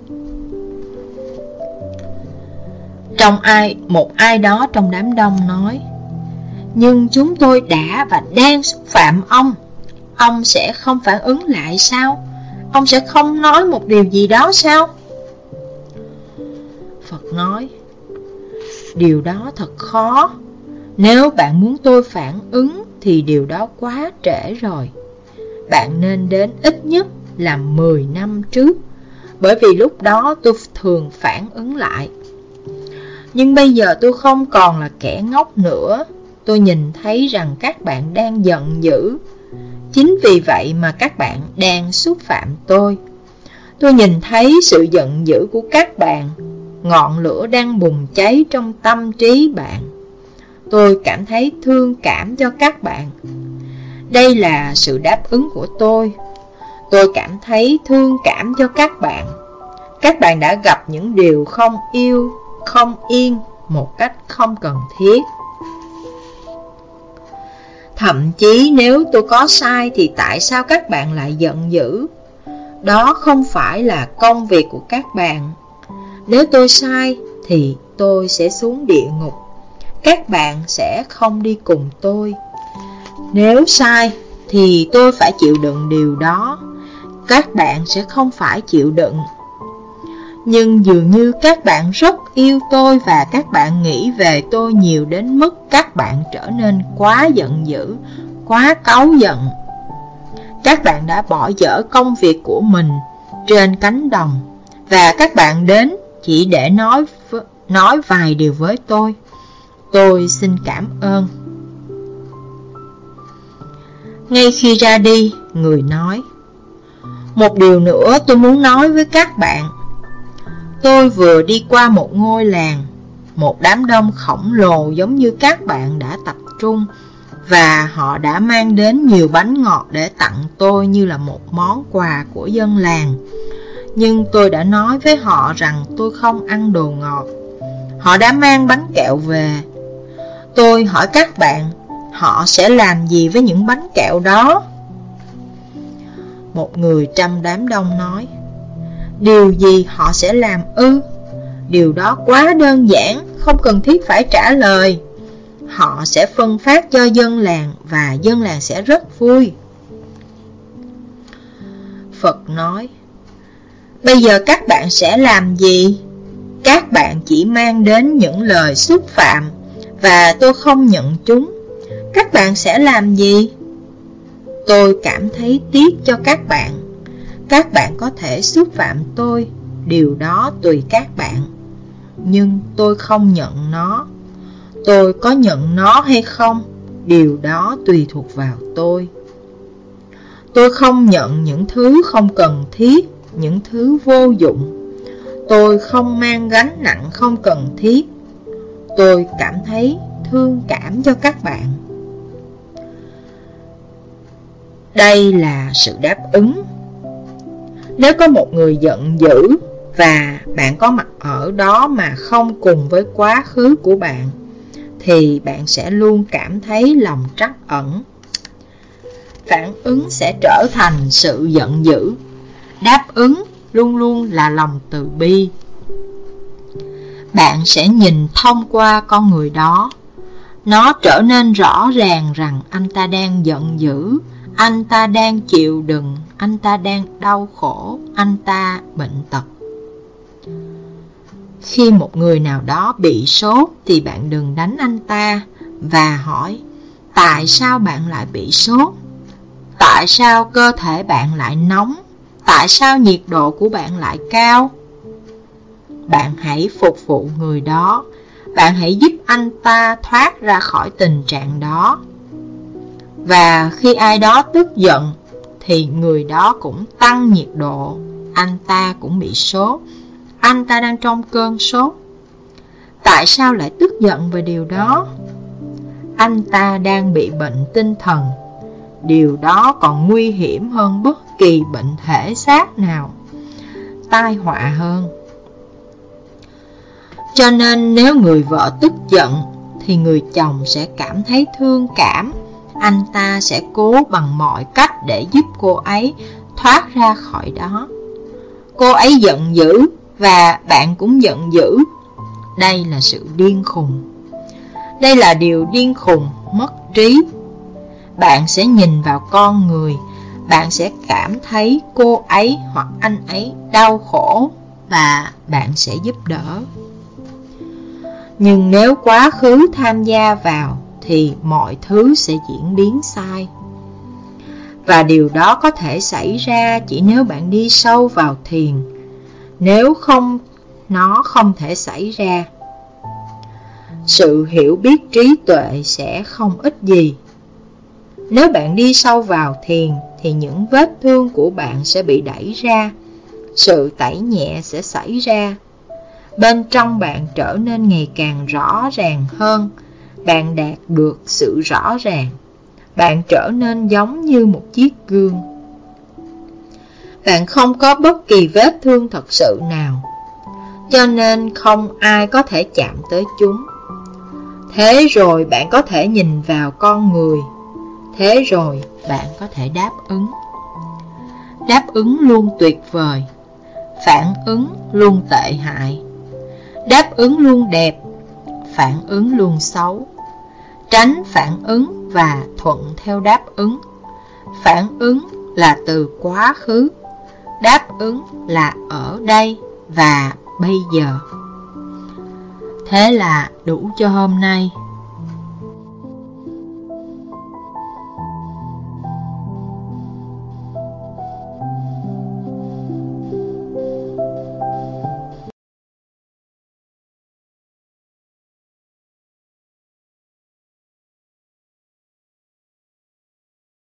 Trong ai, một ai đó trong đám đông nói, Nhưng chúng tôi đã và đang xúc phạm ông. Ông sẽ không phản ứng lại sao? Ông sẽ không nói một điều gì đó sao? Phật nói, Điều đó thật khó. Nếu bạn muốn tôi phản ứng thì điều đó quá trễ rồi. Bạn nên đến ít nhất là 10 năm trước, bởi vì lúc đó tôi thường phản ứng lại. Nhưng bây giờ tôi không còn là kẻ ngốc nữa, tôi nhìn thấy rằng các bạn đang giận dữ. Chính vì vậy mà các bạn đang xúc phạm tôi. Tôi nhìn thấy sự giận dữ của các bạn, ngọn lửa đang bùng cháy trong tâm trí bạn. Tôi cảm thấy thương cảm cho các bạn. Đây là sự đáp ứng của tôi. Tôi cảm thấy thương cảm cho các bạn. Các bạn đã gặp những điều không yêu, không yên một cách không cần thiết. Thậm chí nếu tôi có sai thì tại sao các bạn lại giận dữ? Đó không phải là công việc của các bạn. Nếu tôi sai thì tôi sẽ xuống địa ngục các bạn sẽ không đi cùng tôi. Nếu sai thì tôi phải chịu đựng điều đó, các bạn sẽ không phải chịu đựng. Nhưng dường như các bạn rất yêu tôi và các bạn nghĩ về tôi nhiều đến mức các bạn trở nên quá giận dữ, quá cáu giận. Các bạn đã bỏ dở công việc của mình trên cánh đồng và các bạn đến chỉ để nói nói vài điều với tôi. Tôi xin cảm ơn Ngay khi ra đi, người nói Một điều nữa tôi muốn nói với các bạn Tôi vừa đi qua một ngôi làng Một đám đông khổng lồ giống như các bạn đã tập trung Và họ đã mang đến nhiều bánh ngọt để tặng tôi như là một món quà của dân làng. Nhưng tôi đã nói với họ rằng tôi không ăn đồ ngọt. Họ đã mang bánh kẹo về. Tôi hỏi các bạn, họ sẽ làm gì với những bánh kẹo đó? Một người trong đám đông nói, điều gì họ sẽ làm ư? Điều đó quá đơn giản, không cần thiết phải trả lời. Họ sẽ phân phát cho dân làng và dân làng sẽ rất vui. Phật nói, bây giờ các bạn sẽ làm gì? Các bạn chỉ mang đến những lời xúc phạm và tôi không nhận chúng, các bạn sẽ làm gì? Tôi cảm thấy tiếc cho các bạn. Các bạn có thể xúc phạm tôi, điều đó tùy các bạn. Nhưng tôi không nhận nó. Tôi có nhận nó hay không, điều đó tùy thuộc vào tôi. Tôi không nhận những thứ không cần thiết, những thứ vô dụng. Tôi không mang gánh nặng không cần thiết Tôi cảm thấy thương cảm cho các bạn Đây là sự đáp ứng nếu có một người giận dữ Và bạn có mặt ở đó mà không cùng với quá khứ của bạn Thì bạn sẽ luôn cảm thấy lòng trắc ẩn. Phản ứng sẽ trở thành sự giận dữ. Đáp ứng luôn luôn là lòng từ bi. Bạn sẽ nhìn thông qua con người đó. Nó trở nên rõ ràng rằng anh ta đang giận dữ, anh ta đang chịu đựng, anh ta đang đau khổ, anh ta bệnh tật. Khi một người nào đó bị sốt thì bạn đừng đánh anh ta và hỏi Tại sao bạn lại bị sốt? Tại sao cơ thể bạn lại nóng? Tại sao nhiệt độ của bạn lại cao? bạn hãy phục vụ người đó. Bạn hãy giúp anh ta thoát ra khỏi tình trạng đó. Và khi ai đó tức giận, thì người đó cũng tăng nhiệt độ. Anh ta cũng bị sốt. Anh ta đang trong cơn sốt. Tại sao lại tức giận về điều đó? Anh ta đang bị bệnh tinh thần. Điều đó còn nguy hiểm hơn bất kỳ bệnh thể xác nào. Tai họa hơn Cho nên nếu người vợ tức giận thì người chồng sẽ cảm thấy thương cảm. Anh ta sẽ cố bằng mọi cách để giúp cô ấy thoát ra khỏi đó. Cô ấy giận dữ và bạn cũng giận dữ. Đây là sự điên khùng. Đây là điều điên khùng, mất trí. Bạn sẽ nhìn vào con người, bạn sẽ cảm thấy cô ấy hoặc anh ấy đau khổ và bạn sẽ giúp đỡ. Nhưng nếu quá khứ tham gia vào thì mọi thứ sẽ diễn biến sai. Và điều đó có thể xảy ra chỉ nếu bạn đi sâu vào thiền. Nếu không, nó không thể xảy ra. Sự hiểu biết trí tuệ sẽ không ít gì. Nếu bạn đi sâu vào thiền thì những vết thương của bạn sẽ bị đẩy ra. Sự tẩy nhẹ sẽ xảy ra bên trong bạn trở nên ngày càng rõ ràng hơn, bạn đạt được sự rõ ràng, bạn trở nên giống như một chiếc gương. Bạn không có bất kỳ vết thương thật sự nào, cho nên không ai có thể chạm tới chúng. Thế rồi bạn có thể nhìn vào con người, thế rồi bạn có thể đáp ứng. Đáp ứng luôn tuyệt vời, phản ứng luôn tệ hại. Đáp ứng luôn đẹp, phản ứng luôn xấu. Tránh phản ứng và thuận theo đáp ứng. Phản ứng là từ quá khứ, đáp ứng là ở đây và bây giờ. Thế là đủ cho hôm nay.